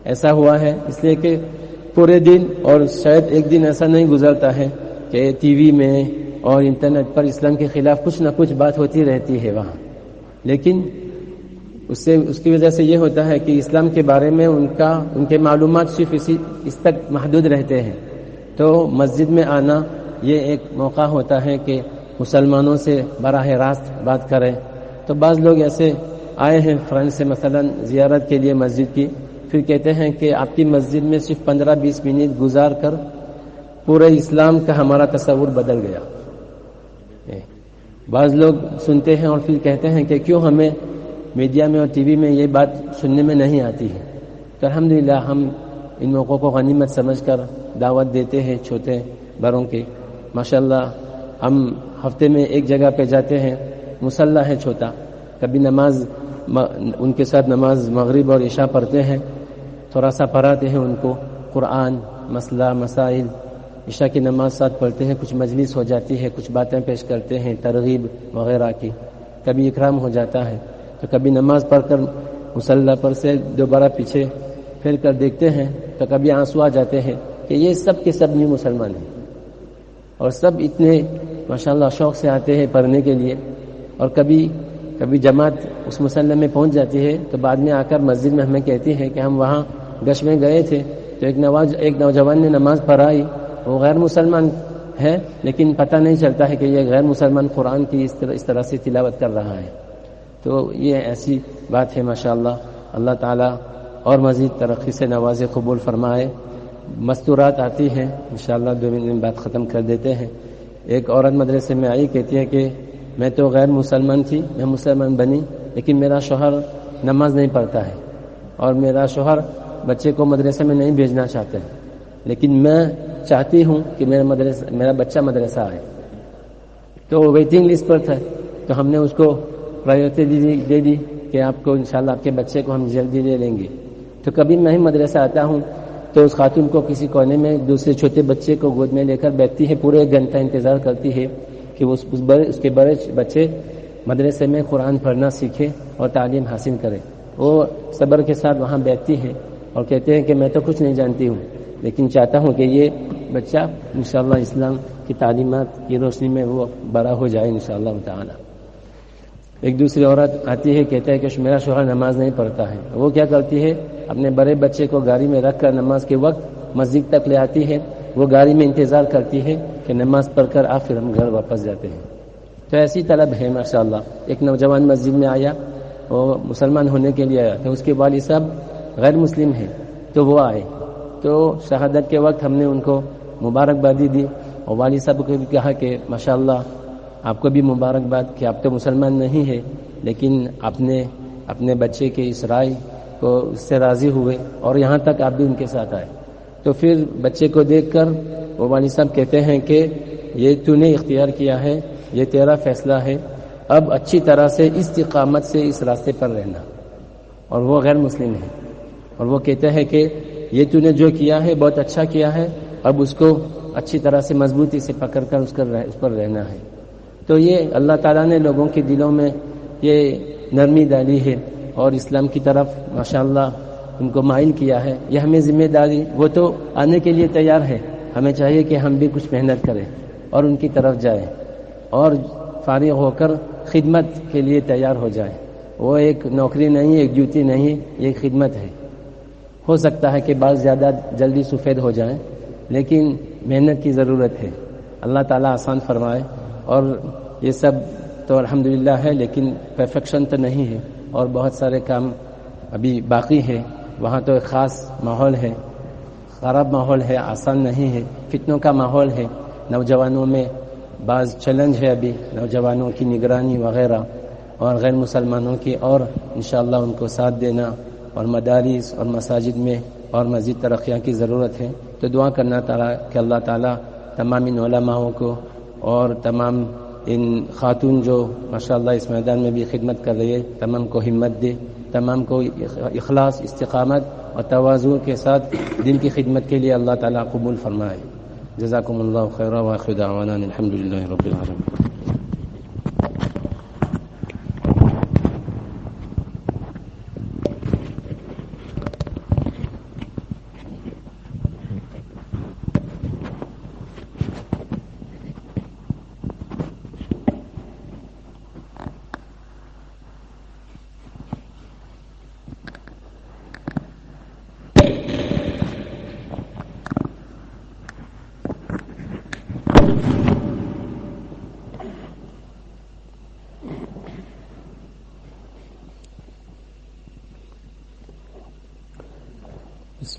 ایسا ہوا ہے، اس لیے کہ پورے دن اور شاید ایک دن ایسا نہیں گزرتا ہے کہ ٹی وی میں اور انٹرنیٹ پر اسلام کے خلاف کچھ نہ کچھ بات ہوتی رہتی ہے وہاں۔ لیکن اس سے، اس کی وجہ سے یہ ہوتا ہے کہ اسلام کے بارے میں ان کا، ان کے معلومات صرف اسی، اس تک محدود رہتے ہیں۔ تو مسجد میں آنا یہ ایک موقع ہوتا ہے کہ مسلمانوں سے براہ راست بات کریں۔ تو بعض لوگ ایسے آئے ہیں فرانس سے مثلا زیارت کے لیے مسجد کی۔ پھر کہتے ہیں کہ آپ کی مسجد میں صرف پندرہ بیس منٹ گزار کر پورے اسلام کا ہمارا تصور بدل گیا۔ بعض لوگ سنتے ہیں اور پھر کہتے ہیں کہ کیوں ہمیں میڈیا میں اور ٹی وی میں یہ بات سننے میں نہیں آتی ہے۔ تو الحمد ہم ان موقعوں کو غنیمت سمجھ کر دعوت دیتے ہیں چھوٹے بڑوں کے۔ ماشاء اللہ ہم ہفتے میں ایک جگہ پہ جاتے ہیں۔ مسلح ہے چھوٹا۔ کبھی نماز ان کے ساتھ نماز مغرب اور عشاء پڑھتے ہیں۔ تھوڑا سا پڑھاتے ہیں ان کو۔ قرآن، مسئلہ، مسائل۔ عشاء کی نماز ساتھ پڑھتے ہیں، کچھ مجلس ہو جاتی ہے، کچھ باتیں پیش کرتے ہیں، ترغیب وغیرہ کی۔ کبھی اکرام ہو جاتا ہے۔ تو کبھی نماز پڑھ کر مسلح پر سے دوبارہ پیچھے پھر کر دیکھتے ہیں۔ تو کبھی آنسو آ جاتے ہیں۔ کہ یہ سب کے سب نیو مسلمان ہیں۔ اور سب اتنے، ماشاءاللہ، شوق سے آتے ہیں پڑھنے کے لیے۔ اور کبھی کبھی جماعت اس مسلح میں پہنچ جاتی ہے تو بعد میں آ کر مسجد میں ہمیں کہتی ہے کہ ہم وہاں گش میں گئے تھے۔ تو ایک نواز، ایک نوجوان نے نماز پڑھائی۔ وہ غیر مسلمان ہے، لیکن پتہ نہیں چلتا ہے کہ یہ غیر مسلمان قرآن کی اس طرح اس طرح سے تلاوت کر رہا ہے۔ تو یہ ایسی بات ہے ماشاء اللہ اللہ تعالیٰ اور مزید ترقی سے نواز قبول فرمائے۔ مستورات آتی ہیں، انشاءاللہ دو دن بعد ختم کر دیتے ہیں۔ ایک عورت مدرسے میں آئی، کہتی ہے کہ میں تو غیر مسلمان تھی، میں مسلمان بنی، لیکن میرا شوہر نماز نہیں پڑھتا ہے۔ اور میرا شوہر بچے کو مدرسے میں نہیں بھیجنا چاہتے لیکن میں چاہتی ہوں کہ میرا مدرسہ، میرا بچہ مدرسہ آئے۔ تو وہ ویٹنگ لسٹ پر تھا۔ تو ہم نے اس کو پرائیورٹی دے دی کہ آپ کو انشاءاللہ آپ کے بچے کو ہم جلدی لے لیں گے۔ تو کبھی میں ہی مدرسہ آتا ہوں تو اس خاتون کو کسی کونے میں، دوسرے چھوٹے بچے کو گود میں لے کر بیٹھتی ہے، پورے ایک گھنٹہ انتظار کرتی ہے کہ اس اس کے بڑے بچے مدرسے میں قرآن پڑھنا سیکھے اور تعلیم حاصل کرے۔ وہ صبر کے ساتھ وہاں بیٹھتی ہے اور کہتے ہیں کہ میں تو کچھ نہیں جانتی ہوں، لیکن چاہتا ہوں کہ یہ بچہ انشاءاللہ اسلام کی تعلیمات کی روشنی میں وہ بڑا ہو جائے انشاءاللہ تعالی۔ ایک دوسری عورت آتی ہے، کہتا ہے کہ میرا شوہر نماز نہیں پڑھتا ہے۔ وہ کیا کرتی ہے؟ اپنے بڑے بچے کو گاڑی میں رکھ کر نماز کے وقت مسجد تک لے آتی ہے۔ وہ گاڑی میں انتظار کرتی ہے کہ نماز پڑھ کر آ پھر ہم گھر واپس جاتے ہیں۔ تو ایسی طلب ہے ماشاء اللہ ایک نوجوان مسجد میں آیا، وہ مسلمان ہونے کے لیے آیا۔ تو اس کے والد صاحب غیر مسلم ہیں، تو وہ آئے۔ تو شہادت کے وقت ہم نے ان کو مبارکبادی دی۔ اور والد صاحب کو بھی کہا کہ ماشاء اللہ آپ کو بھی مبارکباد کہ آپ تو مسلمان نہیں ہے لیکن آپ نے اپنے بچے کے اس رائے کو اس سے راضی ہوئے اور یہاں تک آپ بھی ان کے ساتھ آئے۔ تو پھر بچے کو دیکھ کر وہ والد صاحب کہتے ہیں کہ یہ تو نے اختیار کیا ہے، یہ تیرا فیصلہ ہے، اب اچھی طرح سے استقامت سے اس راستے پر رہنا۔ اور وہ غیر مسلم ہے اور وہ کہتے ہیں کہ یہ تو نے جو کیا ہے، بہت اچھا کیا ہے، اب اس کو اچھی طرح سے مضبوطی سے پکڑ کر اس پر رہنا ہے۔ تو یہ اللہ تعالیٰ نے لوگوں کے دلوں میں یہ نرمی ڈالی ہے اور اسلام کی طرف ماشاء اللہ ان کو مائل کیا ہے۔ یہ ہمیں ذمہ داری، وہ تو آنے کے لیے تیار ہے۔ ہمیں چاہیے کہ ہم بھی کچھ محنت کریں اور ان کی طرف جائیں اور فارغ ہو کر خدمت کے لیے تیار ہو جائیں۔ وہ ایک نوکری نہیں، ایک ڈیوٹی نہیں، یہ خدمت ہے۔ ہو سکتا ہے کہ بعض زیادہ جلدی سفید ہو جائیں، لیکن محنت کی ضرورت ہے۔ اللہ تعالیٰ آسان فرمائے۔ اور یہ سب تو الحمد ہے، لیکن پرفیکشن تو نہیں ہے۔ اور بہت سارے کام ابھی باقی ہے وہاں تو ایک خاص ماحول ہے۔ خراب ماحول ہے، آسان نہیں ہے۔ فتنوں کا ماحول ہے۔ نوجوانوں میں بعض چیلنج ہے ابھی، نوجوانوں کی نگرانی وغیرہ۔ اور غیر مسلمانوں کی اور انشاءاللہ ان کو ساتھ دینا اور مدارس اور مساجد میں اور مزید ترقیاں کی ضرورت ہے۔ تو دعا کرنا تعالیٰ کہ اللہ تعالیٰ تمام ان علماؤں کو اور تمام ان خاتون جو ماشاء اللہ اس میدان میں بھی خدمت کر رہی ہے تمام کو ہمت دے، تمام کو اخلاص، استقامت اور توازو کے ساتھ دن کی خدمت کے لیے اللہ تعالیٰ قبول فرمائے۔ جزاکم اللہ خیر الحمد للہ رب العالمین۔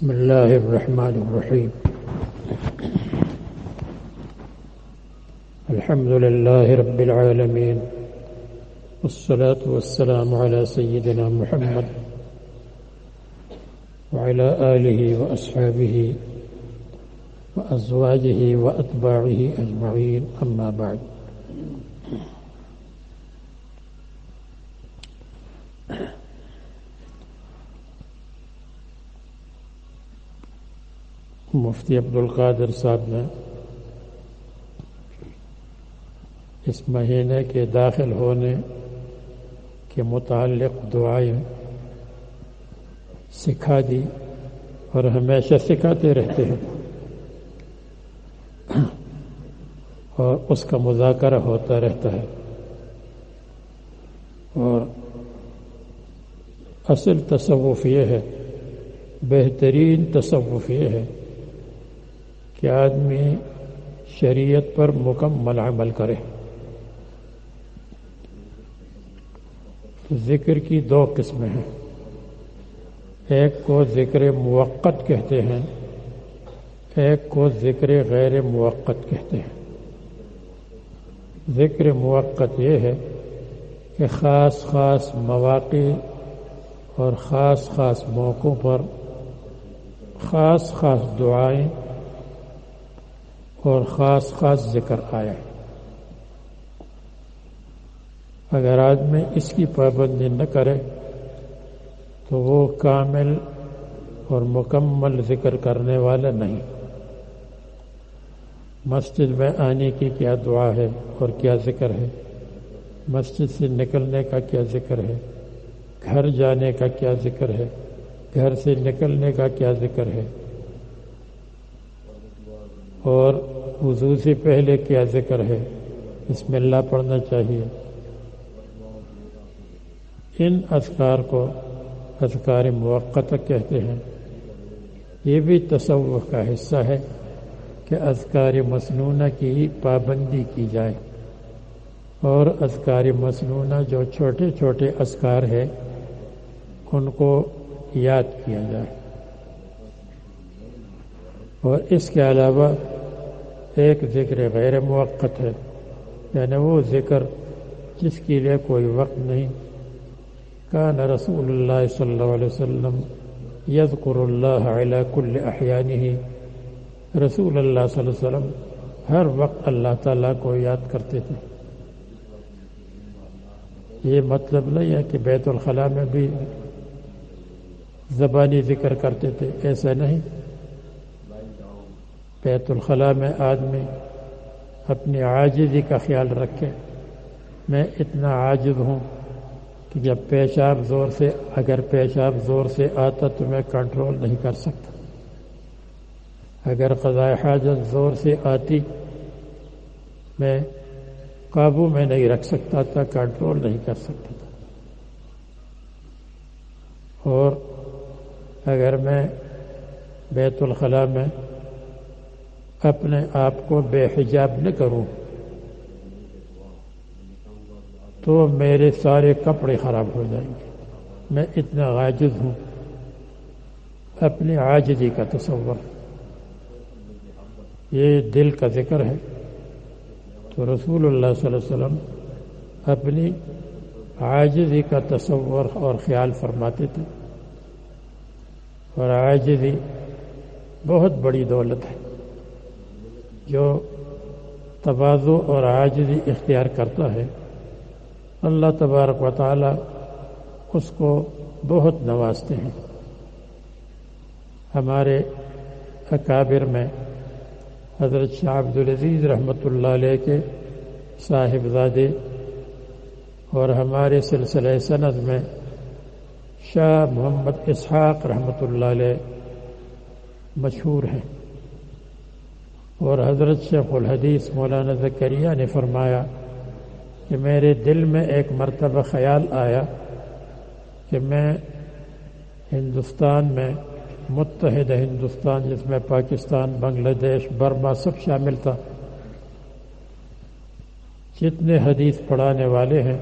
بسم الله الرحمن الرحيم. الحمد لله رب العالمين. والصلاة والسلام على سيدنا محمد وعلى آله وأصحابه وأزواجه وأتباعه أجمعين. أما بعد. مفتی عبد القادر صاحب نے اس مہینے کے داخل ہونے کے متعلق دعائیں سکھا دی اور ہمیشہ سکھاتے رہتے ہیں اور اس کا مذاکرہ ہوتا رہتا ہے اور اصل تصوف یہ ہے، بہترین تصوف یہ ہے کہ آدمی شریعت پر مکمل عمل کرے۔ ذکر کی دو قسمیں ہیں۔ ایک کو ذکر موقع کہتے ہیں، ایک کو ذکر غیر موقع کہتے ہیں۔ ذکر موقع یہ ہے کہ خاص خاص مواقع اور خاص خاص موقعوں پر خاص خاص دعائیں اور خاص خاص ذکر آیا ہے۔ اگر آدمی اس کی پابندی نہ کرے، تو وہ کامل اور مکمل ذکر کرنے والا نہیں۔ مسجد میں آنے کی کیا دعا ہے اور کیا ذکر ہے؟ مسجد سے نکلنے کا کیا ذکر ہے؟ گھر جانے کا کیا ذکر ہے؟ گھر سے نکلنے کا کیا ذکر ہے؟ اور وضو سے پہلے کیا ذکر ہے؟ اس میں اللہ پڑھنا چاہیے۔ ان اذکار کو اذکار موقع کہتے ہیں۔ یہ بھی تصور کا حصہ ہے کہ اذکار مصنوعہ کی پابندی کی جائے۔ اور اذکار مصنوعہ جو چھوٹے چھوٹے اذکار ہے ان کو یاد کیا جائے۔ اور اس کے علاوہ ایک ذکر غیر موقع ہے یعنی وہ ذکر جس کے لیے کوئی وقت نہیں۔ کان رسول اللہ صلی اللہ علیہ وسلم یذکر اللہ علی کل احیانہ۔ رسول اللہ صلی اللہ علیہ وسلم ہر وقت اللہ تعالیٰ کو یاد کرتے تھے۔ یہ مطلب نہیں ہے کہ بیت الخلاء میں بھی زبانی ذکر کرتے تھے، ایسا نہیں۔ بیت الخلاء میں آدمی اپنی عاجزی کا خیال رکھے۔ میں اتنا عاجز ہوں کہ جب پیشاب زور سے، اگر پیشاب زور سے آتا تو میں کنٹرول نہیں کر سکتا۔ اگر قضاء حاجت زور سے آتی، میں قابو میں نہیں رکھ سکتا تھا، کنٹرول نہیں کر سکتا تھا۔ اور اگر میں بیت الخلاء میں اپنے آپ کو بے حجاب نہ کروں تو میرے سارے کپڑے خراب ہو جائیں گے۔ میں اتنا عاجز ہوں۔ اپنی عاجزی کا تصور۔ یہ دل کا ذکر ہے۔ تو رسول اللہ صلی اللہ علیہ وسلم اپنی عاجزی کا تصور اور خیال فرماتے تھے۔ اور عاجزی بہت بڑی دولت ہے۔ جو توازو اور عاجزی اختیار کرتا ہے، اللہ تبارک و تعالی اس کو بہت نوازتے ہیں۔ ہمارے اکابر میں حضرت شاہ عبد العزیز رحمۃ اللہ علیہ کے صاحبزادے اور ہمارے سلسلہ سند میں شاہ محمد اسحاق رحمۃ اللہ علیہ مشہور ہیں۔ اور حضرت شیخ الحدیث مولانا زکریہ نے فرمایا کہ میرے دل میں ایک مرتبہ خیال آیا کہ میں ہندوستان میں متحد ہندوستان جس میں پاکستان، بنگلہ دیش، برما سب شامل تھا، جتنے حدیث پڑھانے والے ہیں،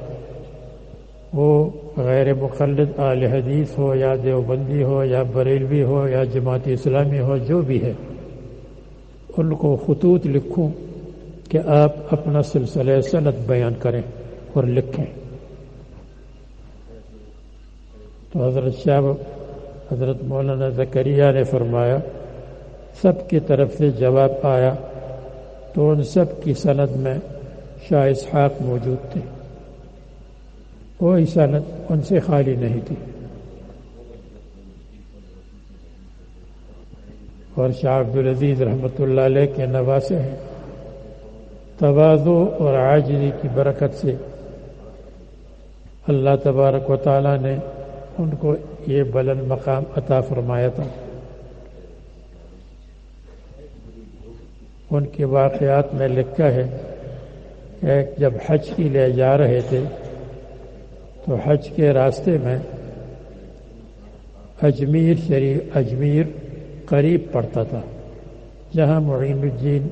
وہ غیر مقلد آل حدیث ہو یا دیوبندی ہو یا بریلوی ہو یا جماعت اسلامی ہو، جو بھی ہے ان کو خطوط لکھوں کہ آپ اپنا سلسلہ صنعت بیان کریں اور لکھیں۔ تو حضرت شاہ حضرت مولانا زکریہ نے فرمایا، سب کی طرف سے جواب آیا تو ان سب کی سند میں شاہ اسحاق موجود تھے۔ کوئی سند ان سے خالی نہیں تھی۔ اور شاہ عبد العزیز رحمۃ اللہ علیہ کے نواسے ہیں۔ توازو اور عاجری کی برکت سے اللہ تبارک و تعالی نے ان کو یہ بلند مقام عطا فرمایا تھا۔ ان کے واقعات میں لکھا ہے کہ جب حج کے لیے جا رہے تھے تو حج کے راستے میں اجمیر شریف، اجمیر قریب پڑتا تھا۔ جہاں معین الدین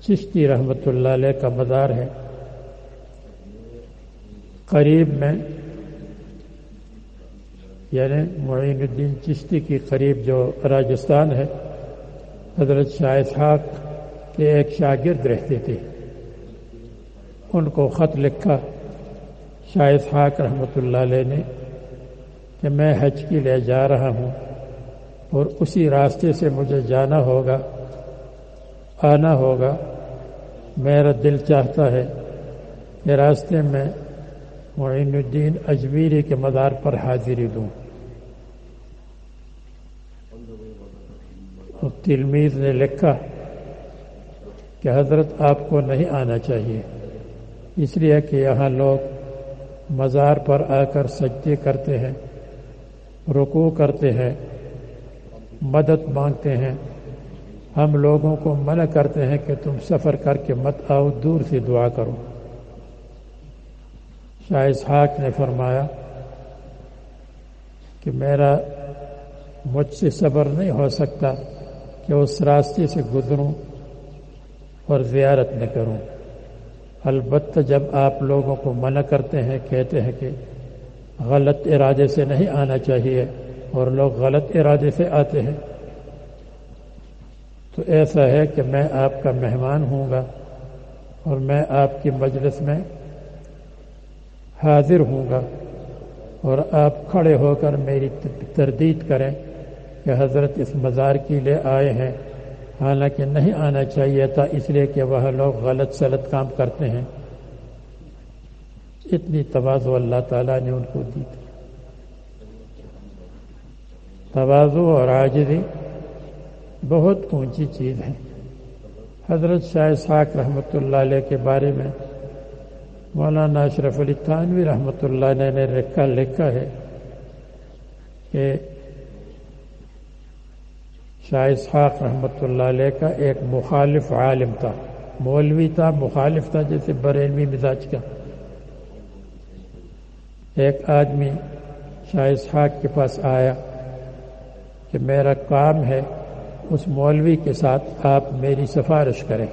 چشتی رحمۃ اللہ علیہ کا مزار ہے، قریب میں یعنی معین الدین چشتی کی قریب جو راجستان ہے، حضرت شاہ اسحاق کے ایک شاگرد رہتے تھے۔ ان کو خط لکھا، شاہ اسحاق رحمۃ اللہ علیہ نے کہ میں حج کے لیے جا رہا ہوں۔ اور اسی راستے سے مجھے جانا ہوگا، آنا ہوگا۔ میرا دل چاہتا ہے کہ راستے میں معین الدین اجمیری کے مدار پر حاضری دوں۔ تلمیز نے لکھا کہ حضرت آپ کو نہیں آنا چاہیے، اس لیے کہ یہاں لوگ مزار پر آ کر سجدے کرتے ہیں، رکوع کرتے ہیں۔ مدد مانگتے ہیں۔ ہم لوگوں کو منع کرتے ہیں کہ تم سفر کر کے مت آؤ، دور سے دعا کرو۔ شاہ اسحاق نے فرمایا کہ میرا مجھ سے صبر نہیں ہو سکتا کہ اس راستے سے گزروں اور زیارت نہ کروں۔ البتہ جب آپ لوگوں کو منع کرتے ہیں، کہتے ہیں کہ غلط ارادے سے نہیں آنا چاہیے۔ اور لوگ غلط ارادے سے آتے ہیں۔ تو ایسا ہے کہ میں آپ کا مہمان ہوں گا اور میں آپ کی مجلس میں حاضر ہوں گا اور آپ کھڑے ہو کر میری تردید کریں کہ حضرت اس مزار کے لیے آئے ہیں۔ حالانکہ نہیں آنا چاہیے تھا، اس لیے کہ وہ لوگ غلط سلط کام کرتے ہیں۔ اتنی توازو اللہ تعالیٰ نے ان کو دی تھی۔ توازو اور عاجزی بہت اونچی چیز ہے۔ حضرت شاہ ساک رحمۃ اللہ علیہ کے بارے میں مولانا اشرف علی تھانوی رحمۃ اللہ علیہ نے لکھا لکھا ہے کہ شاہ اسحاق رحمۃ اللہ علیہ کا ایک مخالف عالم تھا، مولوی تھا، مخالف تھا جیسے بریلوی مزاج کا۔ ایک آدمی شاہ اسحاق کے پاس آیا۔ کہ میرا کام ہے اس مولوی کے ساتھ آپ میری سفارش کریں۔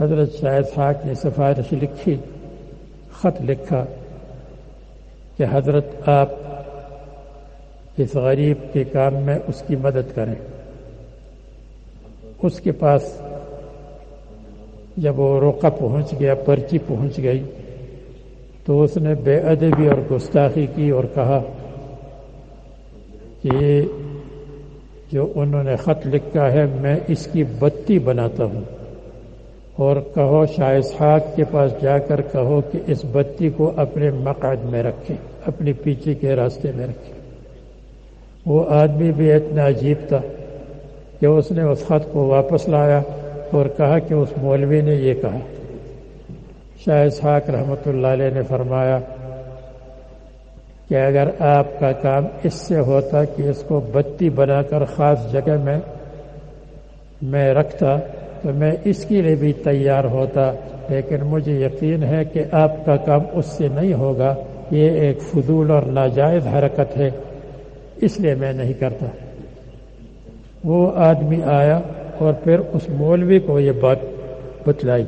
حضرت شاہ اسحاق نے سفارش لکھی، خط لکھا کہ حضرت آپ اس غریب کے کام میں اس کی مدد کریں۔ اس کے پاس جب وہ روقہ پہنچ گیا، پرچی پہنچ گئی تو اس نے بے ادبی اور گستاخی کی اور کہا کہ یہ جو انہوں نے خط لکھا ہے، میں اس کی بتی بناتا ہوں۔ اور کہو شاہ اسحاق کے پاس جا کر کہو کہ اس بتی کو اپنے مقعد میں رکھیں اپنے پیچھے کے راستے میں رکھیں وہ آدمی بھی اتنا عجیب تھا کہ اس نے اس خط کو واپس لایا اور کہا کہ اس مولوی نے یہ کہا۔ شاہ اسحاق رحمۃ اللہ علیہ نے فرمایا کہ اگر آپ کا کام اس سے ہوتا کہ اس کو بتی بنا کر خاص جگہ میں میں رکھتا تو میں اس کے لیے بھی تیار ہوتا، لیکن مجھے یقین ہے کہ آپ کا کام اس سے نہیں ہوگا، یہ ایک فضول اور ناجائز حرکت ہے، اس لیے میں نہیں کرتا۔ وہ آدمی آیا اور پھر اس مولوی کو یہ بات بتلائی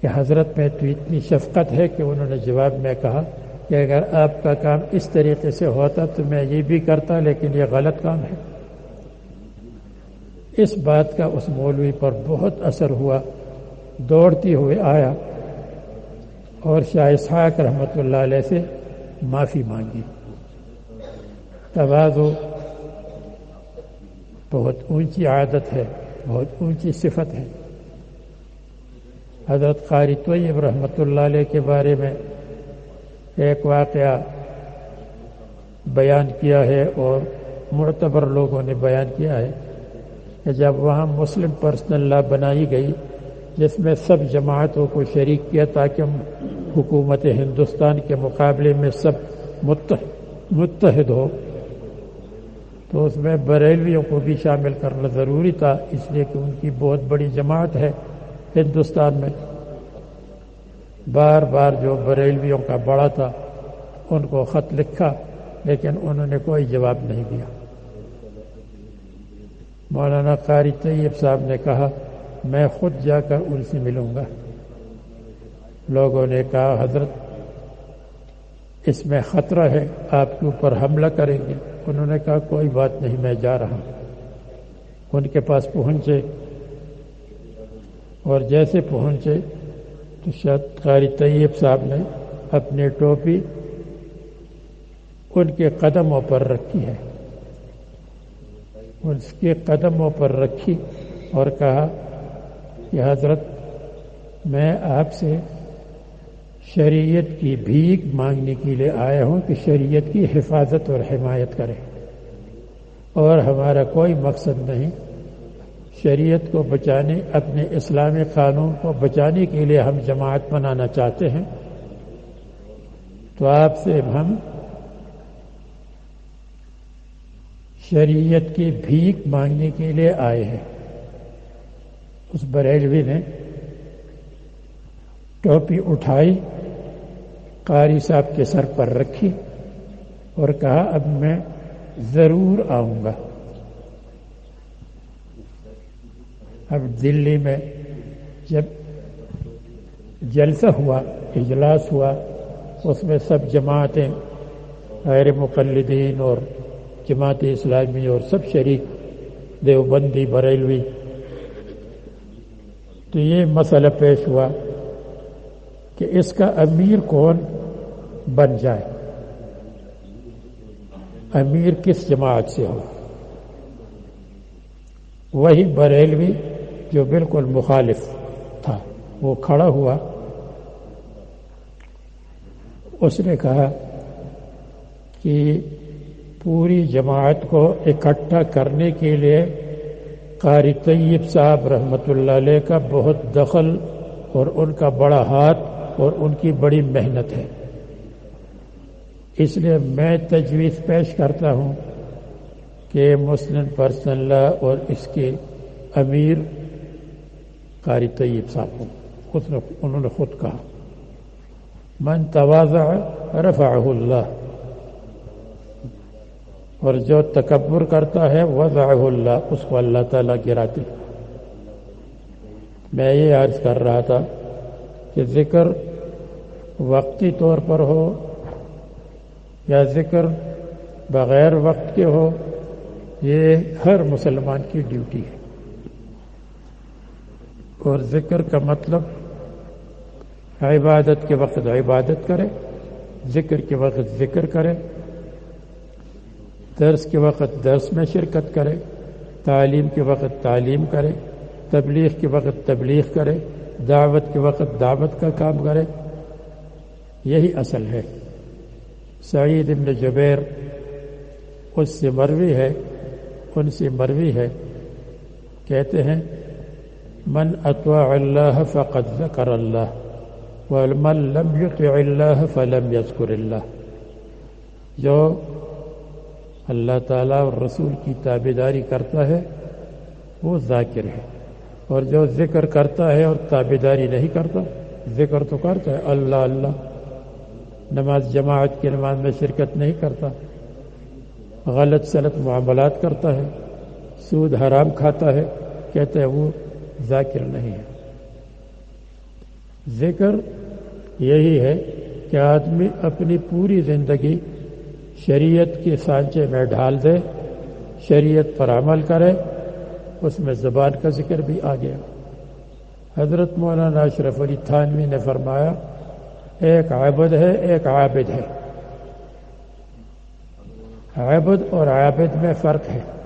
کہ حضرت میں تو اتنی شفقت ہے کہ انہوں نے جواب میں کہا کہ اگر آپ کا کام اس طریقے سے ہوتا تو میں یہ بھی کرتا لیکن یہ غلط کام ہے۔ اس بات کا اس مولوی پر بہت اثر ہوا، دوڑتی ہوئے آیا اور شاہ اسحاق رحمۃ اللہ علیہ سے معافی مانگی۔ توازو بہت اونچی عادت ہے، بہت اونچی صفت ہے۔ حضرت قاری طیب رحمۃ اللہ علیہ کے بارے میں ایک واقعہ بیان کیا ہے اور معتبر لوگوں نے بیان کیا ہے کہ جب وہاں مسلم پرسنل لا بنائی گئی جس میں سب جماعتوں کو شریک کیا تاکہ حکومت ہندوستان کے مقابلے میں سب متحد ہو، تو اس میں بریلویوں کو بھی شامل کرنا ضروری تھا، اس لیے کہ ان کی بہت بڑی جماعت ہے ہندوستان میں۔ بار بار جو بریلویوں کا بڑا تھا، ان کو خط لکھا، لیکن انہوں نے کوئی جواب نہیں دیا۔ مولانا قاری طیب صاحب نے کہا، میں خود جا کر ان سے ملوں گا۔ لوگوں نے کہا، حضرت، اس میں خطرہ ہے، آپ کے اوپر حملہ کریں گے۔ انہوں نے کہا، کوئی بات نہیں، میں جا رہا ہوں۔ ان کے پاس پہنچے۔ اور جیسے پہنچے تو شاید قاری طیب صاحب نے اپنی ٹوپی ان کے قدموں پر رکھی ہے۔ اس کے قدموں پر رکھی اور کہا کہ حضرت، میں آپ سے شریعت کی بھیک مانگنے کے لیے آیا ہوں کہ شریعت کی حفاظت اور حمایت کرے اور ہمارا کوئی مقصد نہیں شریعت کو بچانے، اپنے اسلامی قانون کو بچانے کے لیے ہم جماعت بنانا چاہتے ہیں۔ تو آپ سے ہم شریعت کی بھیک مانگنے کے لیے آئے ہیں۔ اس بریلوی نے ٹوپی اٹھائی، قاری صاحب کے سر پر رکھی اور کہا، اب میں ضرور آؤں گا۔ اب دلی میں جب جلسہ ہوا، اجلاس ہوا، اس میں سب جماعتیں غیر مقلدین اور جماعت اسلامی اور سب شریک دیوبندی بریلوی تو یہ مسئلہ پیش ہوا کہ اس کا امیر کون بن جائے؟ امیر کس جماعت سے ہو؟ وہی بریلوی جو بالکل مخالف تھا۔ وہ کھڑا ہوا۔ اس نے کہا کہ پوری جماعت کو اکٹھا کرنے کے لیے قاری طیب صاحب رحمۃ اللہ علیہ کا بہت دخل اور ان کا بڑا ہاتھ اور ان کی بڑی محنت ہے۔ اس لیے میں تجویز پیش کرتا ہوں کہ مسلم پرسن اللہ اور اس کے امیر قاری طیب صاحب خود انہوں نے خود کہا۔ من تواضع رفعہ اللہ۔ اور جو تکبر کرتا ہے، وضعہ اللہ، اس کو اللہ تعالیٰ گراتے میں یہ عرض کر رہا تھا کہ ذکر وقتی طور پر ہو یا ذکر بغیر وقت کے ہو، یہ ہر مسلمان کی ڈیوٹی ہے۔ اور ذکر کا مطلب عبادت کے وقت عبادت کرے، ذکر کے وقت ذکر کرے، درس کے وقت درس میں شرکت کرے، تعلیم کے وقت تعلیم کرے، تبلیغ کے وقت تبلیغ کرے، دعوت کے وقت دعوت کا کام کرے، یہی اصل ہے۔ سعید ابن جبیر اس سے مروی ہے، ان سے مروی ہے، کہتے ہیں من اطواع اللہ فقد ذکر اللہ ومن لم يطع اللہ فلم يذكر اللہ جو اللہ تعالیٰ اور رسول کی تابے داری کرتا ہے، وہ ذاکر ہے۔ اور جو ذکر کرتا ہے اور تابے داری نہیں کرتا، ذکر تو کرتا ہے۔ اللہ اللہ۔ نماز جماعت کی نماز میں شرکت نہیں کرتا۔ غلط سلط معاملات کرتا ہے۔ سود حرام کھاتا ہے۔ کہتے ہیں وہ ذاکر نہیں ہے۔ ذکر یہی ہے کہ آدمی اپنی پوری زندگی شریعت کے سانچے میں ڈھال دے، شریعت پر عمل کرے، اس میں زبان کا ذکر بھی آ گیا حضرت مولانا اشرف علی تھانوی نے فرمایا، ایک عابد ہے، ایک عابد ہے۔ عابد اور عابد میں فرق ہے۔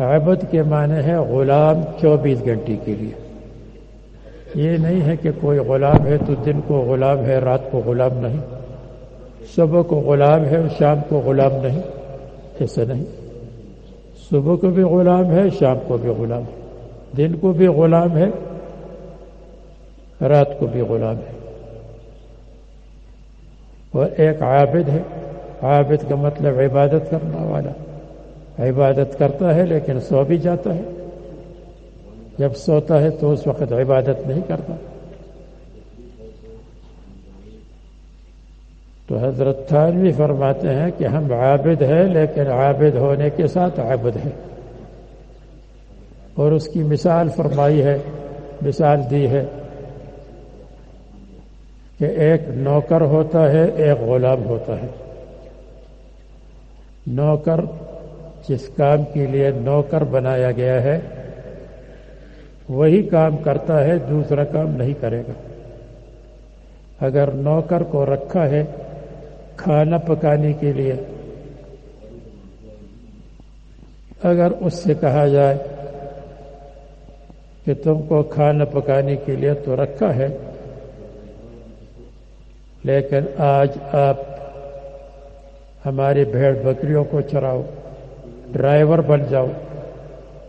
عابد کے معنی ہے غلام چوبیس گھنٹے کے لیے۔ یہ نہیں ہے کہ کوئی غلام ہے تو دن کو غلام ہے، رات کو غلام نہیں۔ صبح کو غلام ہے، شام کو غلام نہیں۔ ایسا نہیں۔ صبح کو بھی غلام ہے، شام کو بھی غلام ہے۔ دن کو بھی غلام ہے، رات کو بھی غلام ہے۔ اور ایک عابد ہے۔ عابد کا مطلب عبادت کرنا والا۔ عبادت کرتا ہے لیکن سو بھی جاتا ہے۔ جب سوتا ہے تو اس وقت عبادت نہیں کرتا۔ تو حضرت تھانوی فرماتے ہیں کہ ہم عابد ہیں لیکن عابد ہونے کے ساتھ عابد ہے اور اس کی مثال فرمائی ہے، مثال دی ہے کہ ایک نوکر ہوتا ہے، ایک غلام ہوتا ہے۔ نوکر جس کام کے لیے نوکر بنایا گیا ہے، وہی کام کرتا ہے، دوسرا کام نہیں کرے گا۔ اگر نوکر کو رکھا ہے کھانا پکانے کے لیے، اگر اس سے کہا جائے کہ تم کو کھانا پکانے کے لیے تو رکھا ہے، لیکن آج آپ ہماری بھیڑ بکریوں کو چراؤ۔ ڈرائیور بن جاؤ۔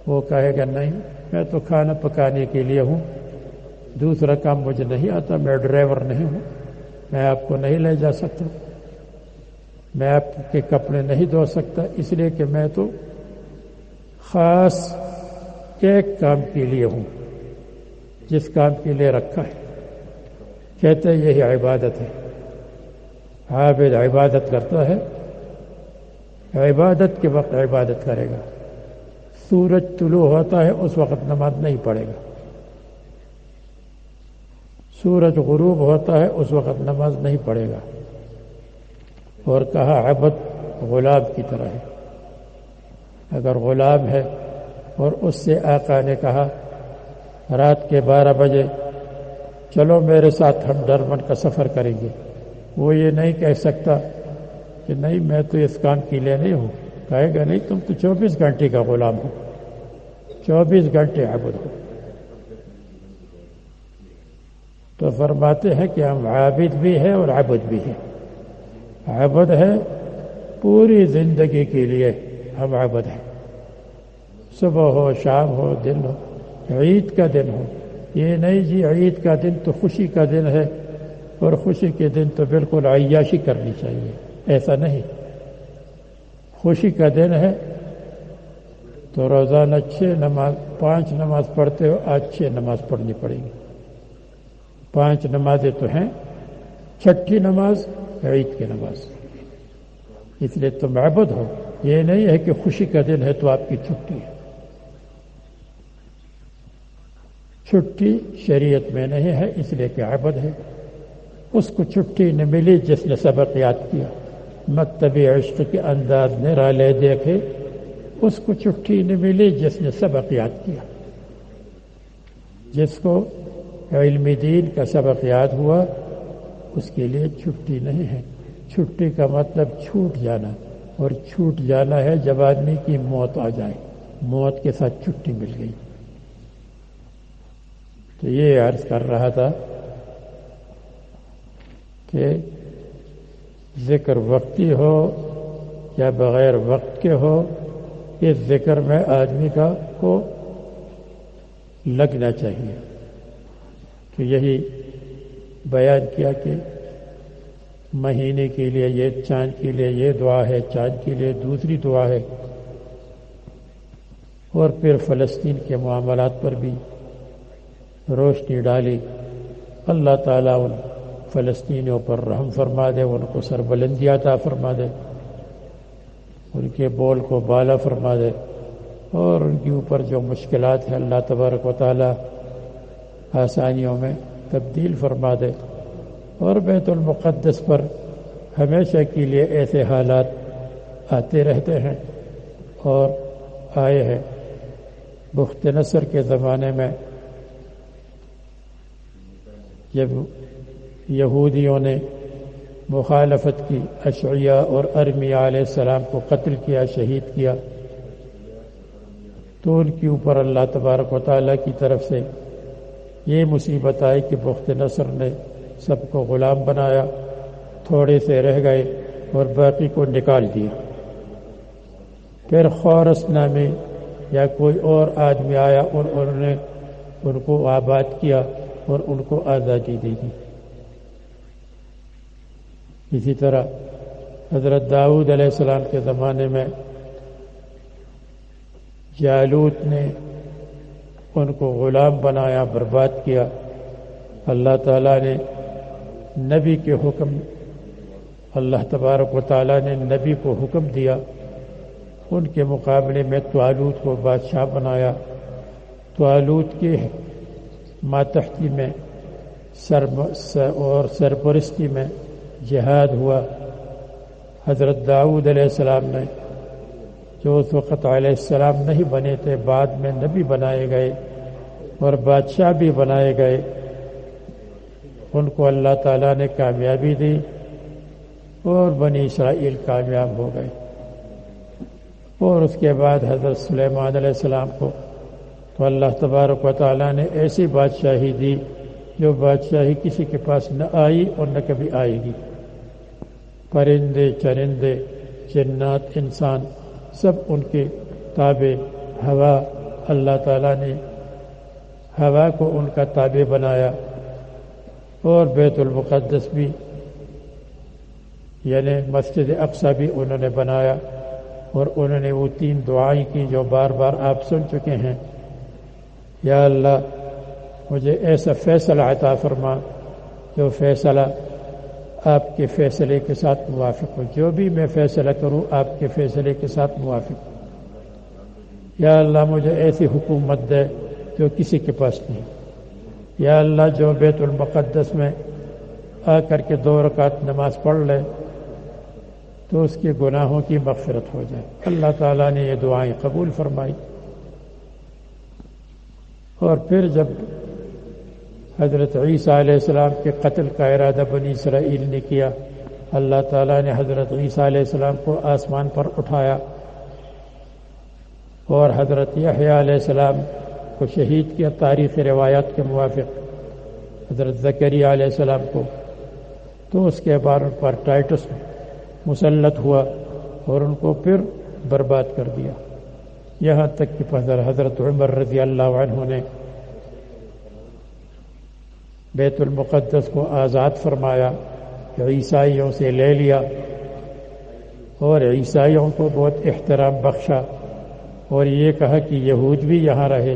وہ کہے گا، نہیں، میں تو کھانا پکانے کے لیے ہوں۔ دوسرا کام مجھے نہیں آتا، میں ڈرائیور نہیں ہوں۔ میں آپ کو نہیں لے جا سکتا۔ میں آپ کے کپڑے نہیں دھو سکتا، اس لیے کہ میں تو خاص ایک کام کے لیے ہوں، جس کام کے لیے رکھا ہے۔ کہتے یہی عبادت ہے۔ عابد عبادت کرتا ہے۔ عبادت کے وقت عبادت کرے گا۔ سورج طلوع ہوتا ہے، اس وقت نماز نہیں پڑھے گا۔ سورج غروب ہوتا ہے، اس وقت نماز نہیں پڑھے گا۔ اور کہا، عبد غلاب کی طرح ہے۔ اگر غلام ہے اور اس سے آقا نے کہا، رات کے بارہ بجے چلو میرے ساتھ ہم ڈرمن کا سفر کریں گے۔ وہ یہ نہیں کہہ سکتا کہ نہیں، میں تو اس کام کے لیے نہیں ہوں۔ کہے گا، نہیں، تم تو چوبیس گھنٹے کا غلام ہو۔ چوبیس گھنٹے عبد ہو۔ تو فرماتے ہیں کہ ہم عابد بھی ہیں اور عبد بھی ہیں۔ عبد ہے پوری زندگی کے لیے ہم عبد ہیں۔ صبح ہو، شام ہو، دن ہو، عید کا دن ہو۔ یہ نہیں جی عید کا دن تو خوشی کا دن ہے، اور خوشی کے دن تو بالکل عیاشی کرنی چاہیے۔ ایسا نہیں۔ خوشی کا دن ہے۔ تو روزانہ چھ نماز، پانچ نماز پڑھتے ہو، آج چھ نماز پڑھنی پڑے گی۔ پانچ نمازیں تو ہیں۔ چھٹی نماز عید کی نماز۔ اس لیے تم عبد ہو۔ یہ نہیں ہے کہ خوشی کا دن ہے تو آپ کی چھٹی ہے۔ چھٹی شریعت میں نہیں ہے، اس لیے کہ عبد ہے۔ اس کو چھٹی نہ ملی جس نے سبق یاد کیا۔ مکتبی عشق کے انداز نرالے دیکھے، اس کو چھٹی نہیں ملی جس نے سبق یاد کیا۔ جس کو علم دین کا سبق یاد ہوا، اس کے لیے چھٹی نہیں ہے۔ چھٹی کا مطلب چھوٹ جانا، اور چھوٹ جانا ہے جب آدمی کی موت آ جائے۔ موت کے ساتھ چھٹی مل گئی۔ تو یہ عرض کر رہا تھا کہ ذکر وقتی ہو یا بغیر وقت کے ہو، اس ذکر میں آدمی کا کو لگنا چاہیے۔ کہ یہی بیان کیا کہ مہینے کے لیے یہ چاند کے لیے یہ دعا ہے، چاند کے لیے دوسری دعا ہے۔ اور پھر فلسطین کے معاملات پر بھی روشنی ڈالی۔ اللہ تعالیٰ ان فلسطینیوں پر رحم فرما دے، ان کو سربلندی عطا فرما دے، ان کے بول کو بالا فرما دے، اور ان کے اوپر جو مشکلات ہیں، اللہ تبارک و تعالیٰ آسانیوں میں تبدیل فرما دے۔ اور بیت المقدس پر ہمیشہ کے لیے ایسے حالات آتے رہتے ہیں اور آئے ہیں۔ بخت نصر کے زمانے میں جب یہودیوں نے مخالفت کی اشعیہ اور ارمی علیہ السلام کو قتل کیا، شہید کیا۔ تو ان کے اوپر اللہ تبارک و تعالیٰ کی طرف سے یہ مصیبت آئی کہ بخت نصر نے سب کو غلام بنایا، تھوڑے سے رہ گئے اور باقی کو نکال دیا۔ پھر خورس نامی یا کوئی اور آدمی آیا اور انہوں نے ان کو آباد کیا اور ان کو آزادی دے دی۔ اسی طرح حضرت داؤد علیہ السلام کے زمانے میں جالوت نے ان کو غلام بنایا، برباد کیا۔ اللہ تعالیٰ نے نبی کے حکم، اللہ تبارک و تعالیٰ نے نبی کو حکم دیا۔ ان کے مقابلے میں توالوت کو بادشاہ بنایا۔ توالوت کے ماتحتی میں سر، اور سرپرستی میں جہاد ہوا۔ حضرت داؤد علیہ السلام نے جو اس وقت علیہ السلام نہیں بنے تھے، بعد میں نبی بنائے گئے اور بادشاہ بھی بنائے گئے۔ ان کو اللہ تعالیٰ نے کامیابی دی اور بنی اسرائیل کامیاب ہو گئے۔ اور اس کے بعد حضرت سلیمان علیہ السلام کو تو اللہ تبارک و تعالیٰ نے ایسی بادشاہی دی جو بادشاہی کسی کے پاس نہ آئی اور نہ کبھی آئے گی۔ پرندے، چرندے، جنات، انسان، سب ان کے تابع ہوا۔ اللہ تعالیٰ نے ہوا کو ان کا تابع بنایا اور بیت المقدس بھی یعنی مسجد اقسا بھی انہوں نے بنایا اور انہوں نے وہ تین دعائیں کی جو بار بار آپ سن چکے ہیں۔ یا اللہ، مجھے ایسا فیصلہ عطا فرما، جو فیصلہ آپ کے فیصلے کے ساتھ موافق ہو۔ جو بھی میں فیصلہ کروں، آپ کے فیصلے کے ساتھ موافق ہو یا اللہ، مجھے ایسی حکومت دے جو کسی کے پاس نہیں۔ یا اللہ، جو بیت المقدس میں آ کر کے دو رکعت نماز پڑھ لے، تو اس کے گناہوں کی مغفرت ہو جائے۔ اللہ تعالیٰ نے یہ دعائیں قبول فرمائی۔ اور پھر جب حضرت عیسیٰ علیہ السلام کے قتل کا ارادہ بنی اسرائیل نے کیا۔ اللہ تعالیٰ نے حضرت عیسیٰ علیہ السلام کو آسمان پر اٹھایا اور حضرت یحییٰ علیہ السلام کو شہید کیا تاریخ روایات کے موافق۔ حضرت زکری علیہ السلام کو۔ تو اس کے بعد ان پر ٹائٹس مسلط ہوا اور ان کو پھر برباد کر دیا۔ یہاں تک کہ حضرت عمر رضی اللہ عنہ نے بیت المقدس کو آزاد فرمایا عیسائیوں سے لے لیا اور عیسائیوں کو بہت احترام بخشا۔ اور یہ کہا کہ یہود بھی یہاں رہے۔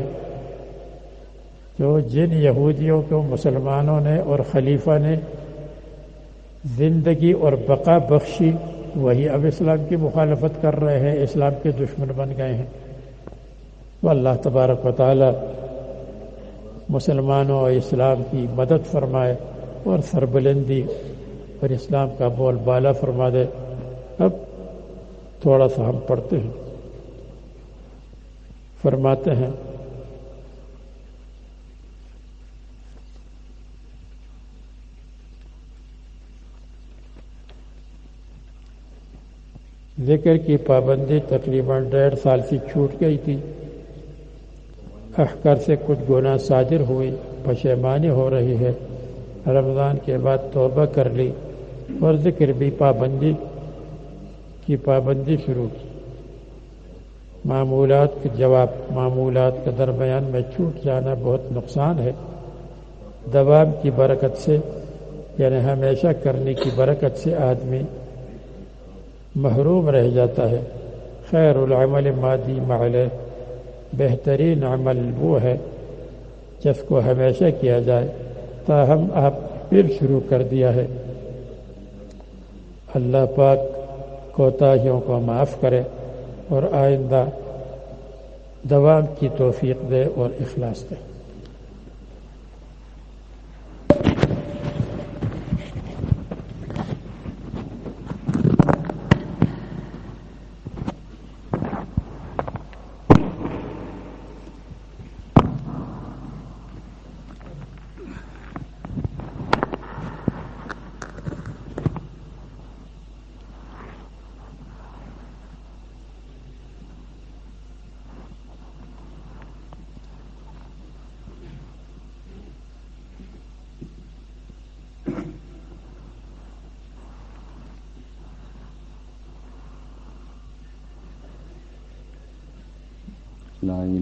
جو جن یہودیوں کو مسلمانوں نے اور خلیفہ نے زندگی اور بقا بخشی، وہی اب اسلام کی مخالفت کر رہے ہیں، اسلام کے دشمن بن گئے ہیں۔ تو اللہ تبارک و تعالی مسلمانوں اور اسلام کی مدد فرمائے اور سربلندی اور اسلام کا بول بالا فرما دے۔ اب تھوڑا سا ہم پڑھتے ہیں۔ فرماتے ہیں۔ ذکر کی پابندی تقریباً ڈیڑھ سال سے چھوٹ گئی تھی۔ احکر سے کچھ گناہ صادر ہوئی پشیمانی ہو رہی ہے۔ رمضان کے بعد توبہ کر لی اور ذکر بھی پابندی کی پابندی شروع کی۔ معمولات کے جواب، معمولات کے درمیان میں چھوٹ جانا بہت نقصان ہے۔ دوام کی برکت سے یعنی ہمیشہ کرنے کی برکت سے آدمی محروم رہ جاتا ہے۔ خیر العمل مادی معلے بہترین عمل وہ ہے جس کو ہمیشہ کیا جائے تاہم آپ پھر شروع کر دیا ہے۔ اللہ پاک کوتاہیوں کو معاف کرے اور آئندہ دوام کی توفیق دے اور اخلاص دے۔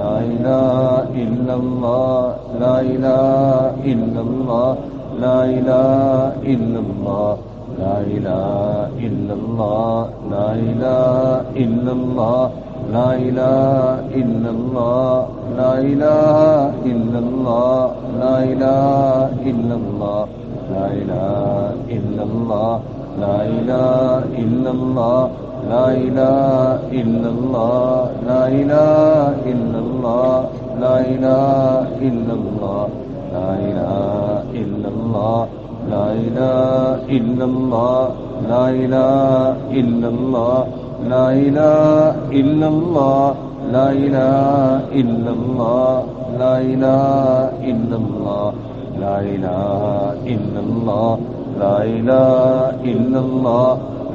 لا إله إلا الله لا إله إلا الله لا إله إلا الله لا إله إلا الله لا إله إلا الله لا إله إلا الله لا إله إلا الله لا إله إلا الله لا إله إلا الله لا إله إلا الله لا إله إلا الله لا إله إلا الله لا إله إلا الله لا إله إلا الله لا إله إلا الله لا إله إلا الله لا إله إلا الله لا إله إلا الله لا إله إلا الله لا إله إلا الله لا إله إلا الله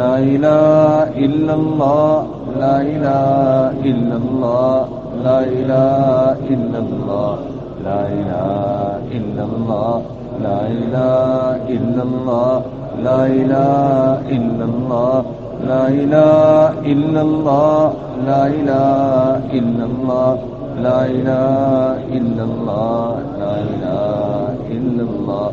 لا إله إلا الله لا إله إلا الله لا إله إلا الله لا إله إلا الله لا إله إلا الله لا إله إلا الله لا إله إلا الله لا إله إلا الله لا إله إلا الله لا إله إلا الله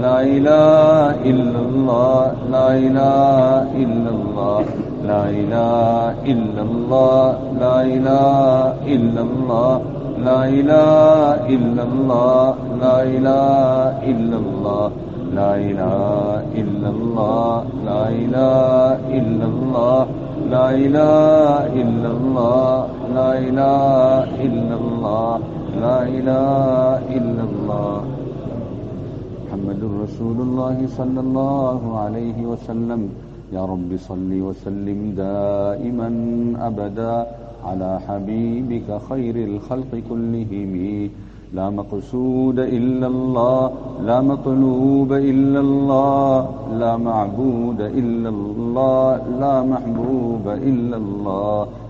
لا إله إلا الله لا إله إلا الله لا إله إلا الله لا إله إلا الله لا إله إلا الله لا إله إلا الله لا إله إلا الله لا إله إلا الله لا إله إلا الله لا إله إلا الله لا إله إلا الله محمد رسول الله صلى الله عليه وسلم. يا رب صل وسلم دائما أبدا على حبيبك خير الخلق كلهم. لا مقصود إلا الله لا مطلوب إلا الله لا معبود إلا الله لا محبوب إلا الله.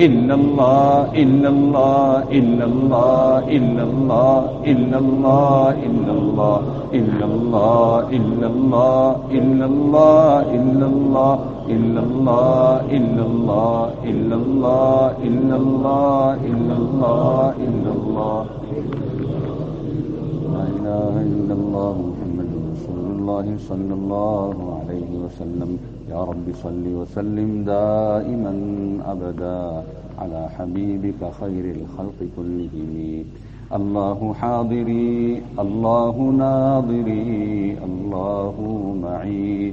إلا الله إلا الله إلا الله إلا الله إلا الله إلا الله إلا الله إلا الله إلا الله إلا الله إلا الله إلا الله إلا الله إلا الله إلا الله إلا الله لا إله إلا الله محمد رسول الله صلى الله عليه وسلم يا رب صل وسلم دائما أبدا على حبيبك خير الخلق كلهم. الله حاضري الله ناظري الله معي.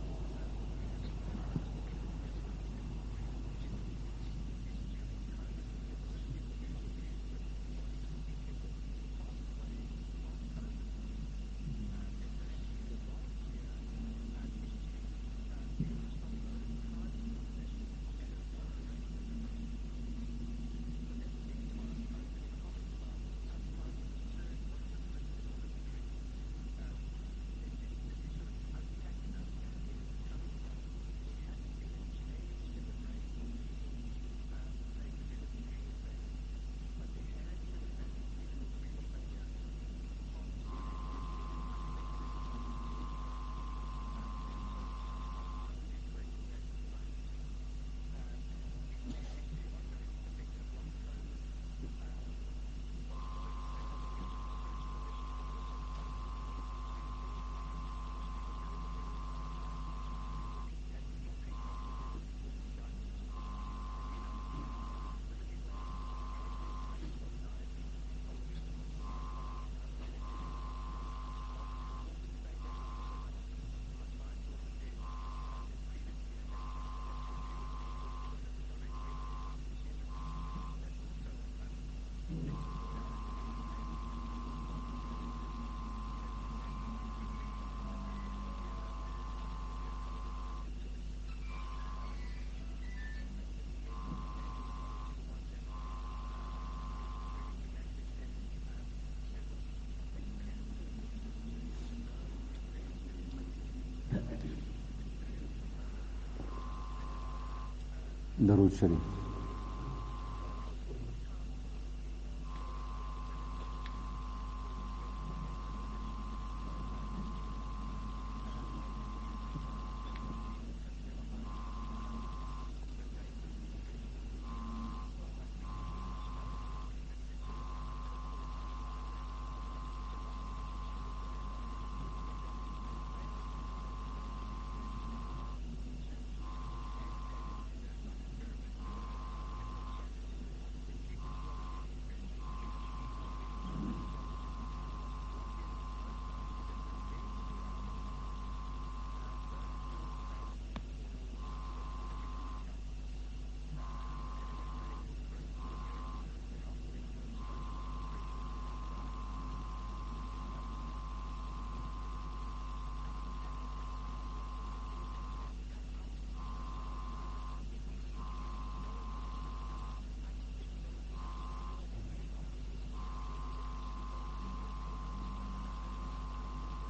درود شریف۔